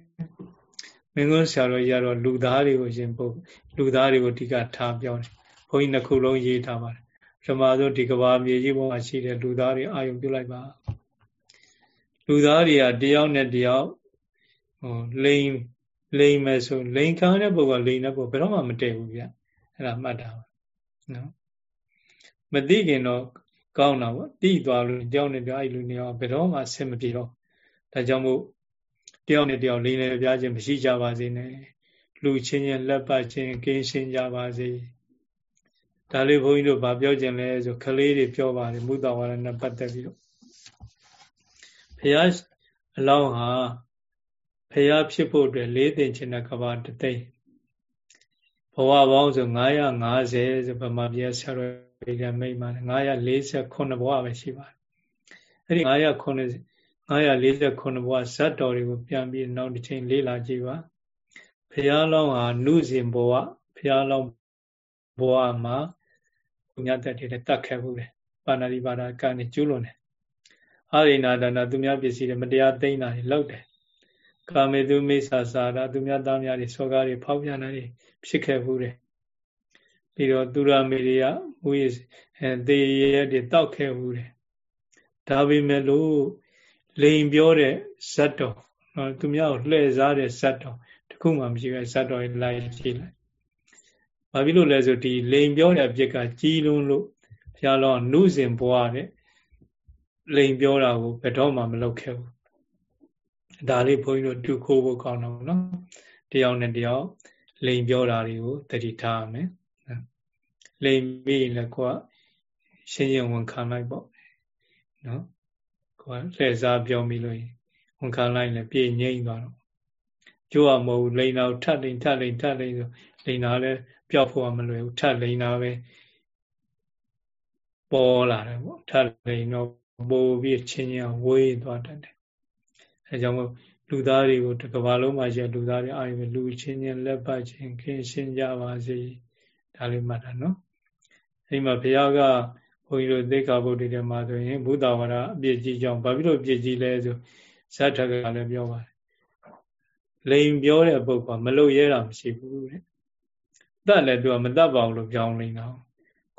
မင်းကုန်းဆရာတော်ကြီးကတော့လူသားတွေကိုရှင်ပို့လူသားတွေကိုအဓိကထားပြောတယ်ဘုန်းကြီးနှစ်ခုလုံးရေးထားပါတယ်ပထမဆုံးဒီကဘာမြေကြီးပေါ်မှာရှိတဲ့လူသားတွေအာယုံပြုလိုက်ပါလူသားတွေကတယောက်နဲ့တယောက်ဟိုလိန်လိန်မယ်ဆိုလိန်ခံတဲ့ပုဂ္ဂိုလ်လိန်တဲ့ပုဂ္ဂိုလ်ဘယ်တော့မှမတည့်ဘူးဗျအဲ့ဒါမှတ်တာပါနော် မသိခင်တော့ကောင်းတာပေါ့တိသွားလို့တယောက်နဲ့တယောက်အဲ့လူနေအောင်ဘယ်တော့မှဆင်မပြေတော့ဒါကြောင့်မို့တယောက်နဲ့တယောက်လိန်လည်းပြားခြင်းမရှိကြပါစေနဲ့လူချင်းချင်းလက်ပတ်ချင်းကင်းရှင်းကြပါစေဒါလေးဘုန်းကြီးတို့ဗာပြောခြင်းလဲဆိုကလေးတွေပြောပါတယ်မုဒဝါဒနဲ့ပတ်သက်ပြီးတော့ဘုရားအလောင်းဟာဘုရားဖြစ်ဖို့အတွက်လေးသိင်ခြင်းတဲ့ကဘာတသိမ့်ဘဝပေါင်းဆို950ဆိုဗမာပြည်ဆရာတော် ပြည်ကမိတ်ပါတယ်948ဘဝပဲရှိပါတယ်အဲ့ဒီ949 948ဘဝဇတ်တော်တွေကိုပြန်ပြီးနောက်တစ်ချိန်လေ့လာကြည့်ပါဘုရားလောင်းဟာနုစဉ်ဘဝဘုရားလောင်းဘဝမှာဘုညာတက်တွေတတ်ခဲ့ဘူးလေပါဏာတိပါဒကံနေကျူးလွန်တယ်အာရိဏဒါနသူများပစ္စည်းတွေမတရားသိမ်းတာတွေလောက်တယ်ကာမေတုမိစ္ဆာစာရသူများသားများတွေစောကားတွေဖောက်ပြန်တာတွေဖြစ်ခဲ့ဘူးတယ် ပြီးတော့သူရမေရိယမူရအဲသေရတွေတောက်ခဲ့ဘူးတယ်ဒါပေမဲ့လို့လိန်ပြောတဲ့ဇတ်တော်နော်သူများကိုလှည့်စားတဲ့ဇတ်တော်တခုမှမရှိဘူးဇတ်တော်ကြီးလိုက်ကြည့်လိုက်ဘာဖြစ်လို့လဲဆိုဒီလိန်ပြောတဲ့အပြစ်ကကြီးလွန်းလို့ဘုရားလောနုစဉ်ဘွားတဲ့လိန်ပြောတာကိုဘယ်တော့မှမလုပ်ခဲ့ဘူးဒါလေးဘုန်းကြီးတို့တူခိုးဖို့ကောင်းတော့နော်တယောက်နဲ့တယောက်လိန်ပြောတာတွေကိုတတိထားရမယ် လိန်ပြီးလည်းကိုကရှင်းရင်ဝန်ခံလိုက်ပေါ့နော်ကိုကလှည့်စားပြောမိလို့ဝန်ခံလိုက်လည်းပြေငိမ့်သွားတော့ကျိုးကမဟုတ်လိန်တော့ထပ်လိန်ထပ်လိန်ထပ်လိန်ဆိုလိန်တာလည်းပျောက်ဖို့မလွယ်ဘူးထပ်လိန်တာပဲပေါ်လာတယ်ပေါ့ထပ်လိန်တော့ပို့ပြီးချင်းချင်းဝေးသွားတတ်တယ်အဲကြောင့်မို့လူသားတွေကိုတစ်ကမ္ဘာလုံးမှာရှိတဲ့လူသားတွေအားလုံးလူချင်းချင်းလက်ပတ်ချင်းခင်ရှင်းကြပါစေဒါလေးမှတ်တာနော် အဲဒီမှာဘုရားကဘုန်းကြီးတို့သေခါဗုဒ္ဓတွေမှာဆိုရင်ဘုဒ္ဓဝါဒအပြည့်ကြီးကြောင်းဘာဖြစ်လို့အပြည့်ကြီးလဲဆိုဇတ်ထကလည်းပြောပါတယ်လိန်ပြောတဲ့ပုဂ္ဂိုလ်မလို့ရဲတာမရှိဘူးတဲ့တတ်လည်းသူကမတတ်ပါဘူးလို့ပြောင်းနေတာ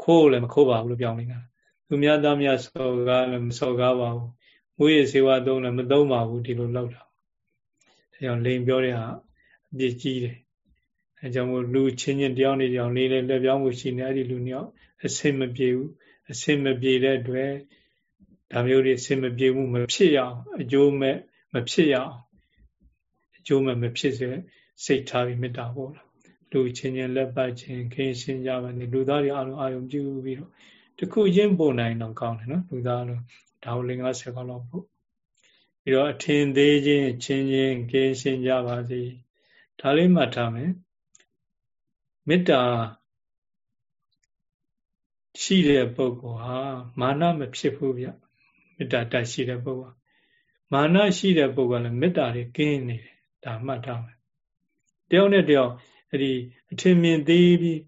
ခိုးလည်းမခိုးပါဘူးလို့ပြောင်းနေတာသူများသားများစော်ကားလည်းမစော်ကားပါဘူးမွေးရစေဝါသုံးလည်းမသုံးပါဘူးဒီလိုလောက်တာအဲကြောင့်လိန်ပြောတဲ့ဟာအပြစ်ကြီးတယ် အဲကြောင့်မို့လူချင်းချင်းတယောက်နေတယောက်လေးလေးလက်ပြောင်းမှုရှိနေအဲ့ဒီလူနှစ်ယောက်အစင်မပြေဘူးအစင်မပြေတဲ့အတွက်ဒါမျိုးတွေအစင်မပြေမှုမဖြစ်ရအောင်အကျိုးမဲ့မဖြစ်ရအောင်အကျိုးမဲ့မဖြစ်စေစိတ်ထားပြီးမေတ္တာပို့လာလူချင်းချင်းလက်ပတ်ချင်းခင်းရှင်းကြပါနေလူသားတွေအလုံးအာယုံပြုပြီးတော့တခုချင်းပို့နိုင်တော့ကောင်းတယ်နော်လူသားလုံးဒါကို50ခေါက်လောက်ပို့ပြီးတော့အထင်သေးချင်းချင်းချင်းခင်းရှင်းကြပါစေဒါလေးမှတ်ထားမယ် မေတ္တာရှိတဲ့ပုဂ္ဂိုလ်ဟာမာနမဖြစ်ဘူးဗျမေတ္တာတရှိတဲ့ပုဂ္ဂိုလ်မာနရှိတဲ့ပုဂ္ဂိုလ်ကလည်းမေတ္တာတွေကင်းနေတယ်ဒါမှတ်ထားမယ်တယောက်နဲ့တယောက်အဲ့ဒီအထင်မြင်သေးပြီး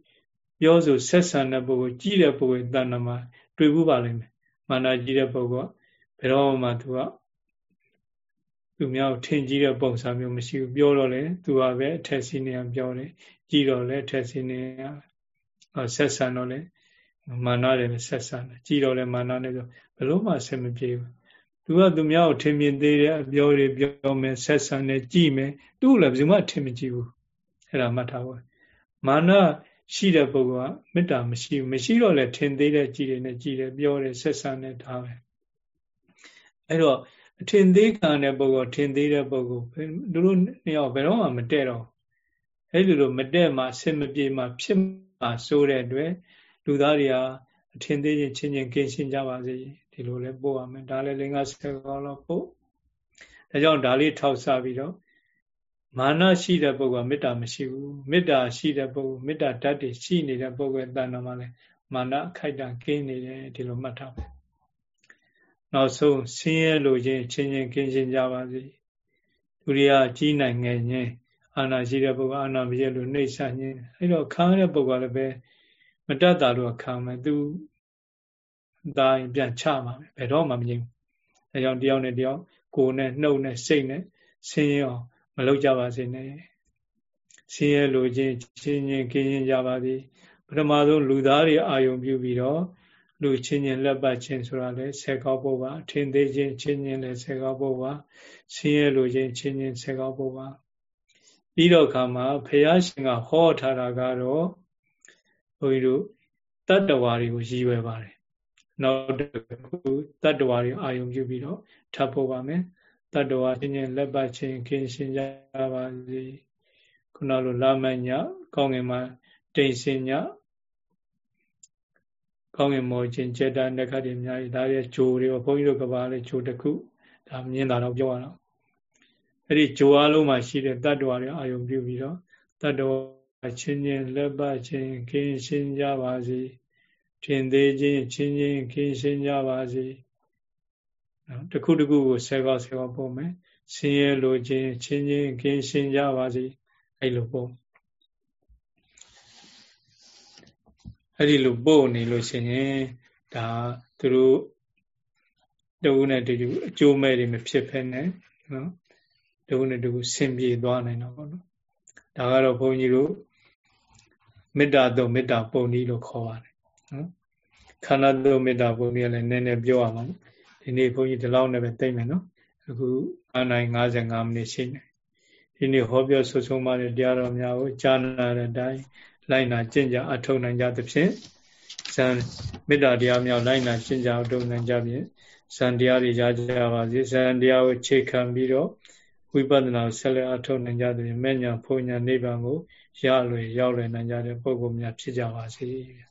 ပြောဆိုဆက်ဆံတဲ့ပုဂ္ဂိုလ်ကြီးတဲ့ပုဂ္ဂိုလ်တဏ္ဍမှာတွေ့ဘူးပါလိမ့်မယ်မာနကြီးတဲ့ပုဂ္ဂိုလ်ကဘယ်တော့မှသူကသူများထင်ကြီးတဲ့ပုံစံမျိုးမရှိဘူးပြောတော့လေသူကပဲအထက်စီနေအောင်ပြောတယ် ကြီးတော့လေအထက်စီနေအောင်ဆက်ဆံတော့လေမာနတယ်ဆက်ဆံတယ်ကြီးတော့လေမာနနဲ့ဆိုဘလို့မှဆက်မပြေဘူးသူကသူများကိုထင်မြင်သေးတဲ့အပြောတွေပြောမယ်ဆက်ဆံတယ်ကြည်မယ်သူ့လည်းဘယ်သူမှထင်မကြည့်ဘူးအဲ့ဒါမှတ်ထားပါမာနရှိတဲ့ပုဂ္ဂိုလ်ကမေတ္တာမရှိဘူးမရှိတော့လေထင်သေးတဲ့ကြည်တယ်နဲ့ကြည်တယ်ပြောတယ်ဆက်ဆံတယ်ဒါပဲအဲ့တော့အထင်သေးခံတဲ့ပုဂ္ဂိုလ်ထင်သေးတဲ့ပုဂ္ဂိုလ်သူတို့နှစ်ယောက်ဘယ်တော့မှမတည့်တော့ အဲ့ဒီလိုမတည့်မှအစင်မပြေမှဖြစ်မှဆိုးတဲ့အတွက်လူသားတွေဟာအထင်သေးချင်းချင်းချင်းကင်းရှင်းကြပါစေဒီလိုလဲပို့ရမယ်ဒါလည်းလင်္ကာဆယ်ကောလောက်ပို့ဒါကြောင့်ဒါလေးထောက်ဆပြီးတော့မာနရှိတဲ့ပုဂ္ဂိုလ်မေတ္တာမရှိဘူးမေတ္တာရှိတဲ့ပုဂ္ဂိုလ်မေတ္တာတတ်တည်ရှိနေတဲ့ပုဂ္ဂိုလ်တဏ္ဍာမှာလဲမာနအခိုက်အတန့်ကင်းနေတယ်ဒီလိုမှတ်ထားမယ်နောက်ဆုံးဆင်းရဲလိုခြင်းချင်းချင်းကင်းရှင်းကြပါစေသူတွေကကြီးနိုင်ငယ်ခြင်း အာနာရှိတဲ့ပုဂ္ဂိုလ်အာနာမရလို့နှိမ့်ဆခြင်းအဲ့တော့ခံရတဲ့ပုဂ္ဂိုလ်လည်းပဲမတတ်တာလို့ခံမယ်သူဒါရင်ပြန်ချမှာပဲဘယ်တော့မှမငြိမ်ဘူးအဲကြောင့်တယောက်နဲ့တယောက်ကိုယ်နဲ့နှုတ်နဲ့စိတ်နဲ့ဆင်းရဲအောင်မလုပ်ကြပါစေနဲ့ဆင်းရဲလိုခြင်းချင်းချင်းကင်းရင်ကြပါသည်ပထမဆုံးလူသားတွေအာယုံပြုပြီးတော့လူချင်းချင်းလက်ပတ်ချင်းဆိုတာလေဆယ်ကောက်ဖို့ပါအထင်သေးချင်းချင်းချင်းလည်းဆယ်ကောက်ဖို့ပါဆင်းရဲလိုချင်းချင်းချင်းဆယ်ကောက်ဖို့ပါ ပြီးတော့ခါမှာဖះရှင်ကဟောထားတာကတော့ဘုန်းကြီးတို့တတ္တဝါတွေကိုရည်ရွယ်ပါတယ်နောက်တစ်ခုတတ္တဝါတွေအာယုံပြုပြီးတော့ထပ်ဖို့ပါမယ်တတ္တဝါချင်းချင်းလက်ပတ်ချင်းခင်းရှင်းကြပါစေခုနလိုလာမညကောင်းငင်မှာတိမ်စင်ညကောင်းငင်မောခြင်းចេတ္တနက္ခတ်တွေအများကြီးဒါရဲ့ဂျိုတွေဘုန်းကြီးတို့ကဘာလဲဂျိုတစ်ခုဒါမြင်တာတော့ပြောရအောင် အဲ့ဒီဂျိုအလုံးမှာရှိတဲ့တတ္တဝါတွေအာယုံပြုပြီးတော့တတ္တဝါချင်းချင်းလက်ပတ်ချင်းခင်းရှင်းကြပါစေထင်သေးခြင်းချင်းချင်းခင်းရှင်းကြပါစေနော်တခုတခုကိုဆဲကောက်ဆဲကောက်ပို့မယ်ဆင်းရဲလိုခြင်းချင်းချင်းခင်းရှင်းကြပါစေအဲ့လိုပို့အဲ့ဒီလိုပို့နေလို့ရှိရင်ဒါသူတို့တူနဲ့တူအကျိုးမဲ့တွေမဖြစ်ဖ ೇನೆ နော် တူနဲ့တူဆင်ပြေသွားနိုင်တော့ဗောနော်ဒါကတော့ဘုန်းကြီးတို့မေတ္တာတော့မေတ္တာပုံနည်းလို့ခေါ်ပါတယ်နော်ခန္ဓာတော့မေတ္တာပုံနည်းလည်းနည်းနည်းပြောရမှာဒီနေ့ဘုန်းကြီးဒီလောက်နဲ့ပဲသိမ့်မယ်နော်အခုအနိုင်55မိနစ်ရှိနေဒီနေ့ဟောပြောဆွဆုံးမတဲ့တရားတော်များကိုကြားနာတဲ့အတိုင်းလိုက်နာကျင့်ကြအထောက်နိုင်ကြသဖြင့်ဇန်မေတ္တာတရားများလိုက်နာကျင့်ကြအထောက်နိုင်ကြဖြင့်ဇန်တရားတွေကြားကြပါစေဇန်တရားကိုခြေခံပြီးတော့ ဝိပဿနာဆက်လက်အထောက်နိုင်ကြသဖြင့်မဲ့ညာဖုန်ညာနိဗ္ဗာန်ကိုရလွယ်ရောက်လွယ်နိုင်ကြတဲ့ပုဂ္ဂိုလ်များဖြစ်ကြပါစေ။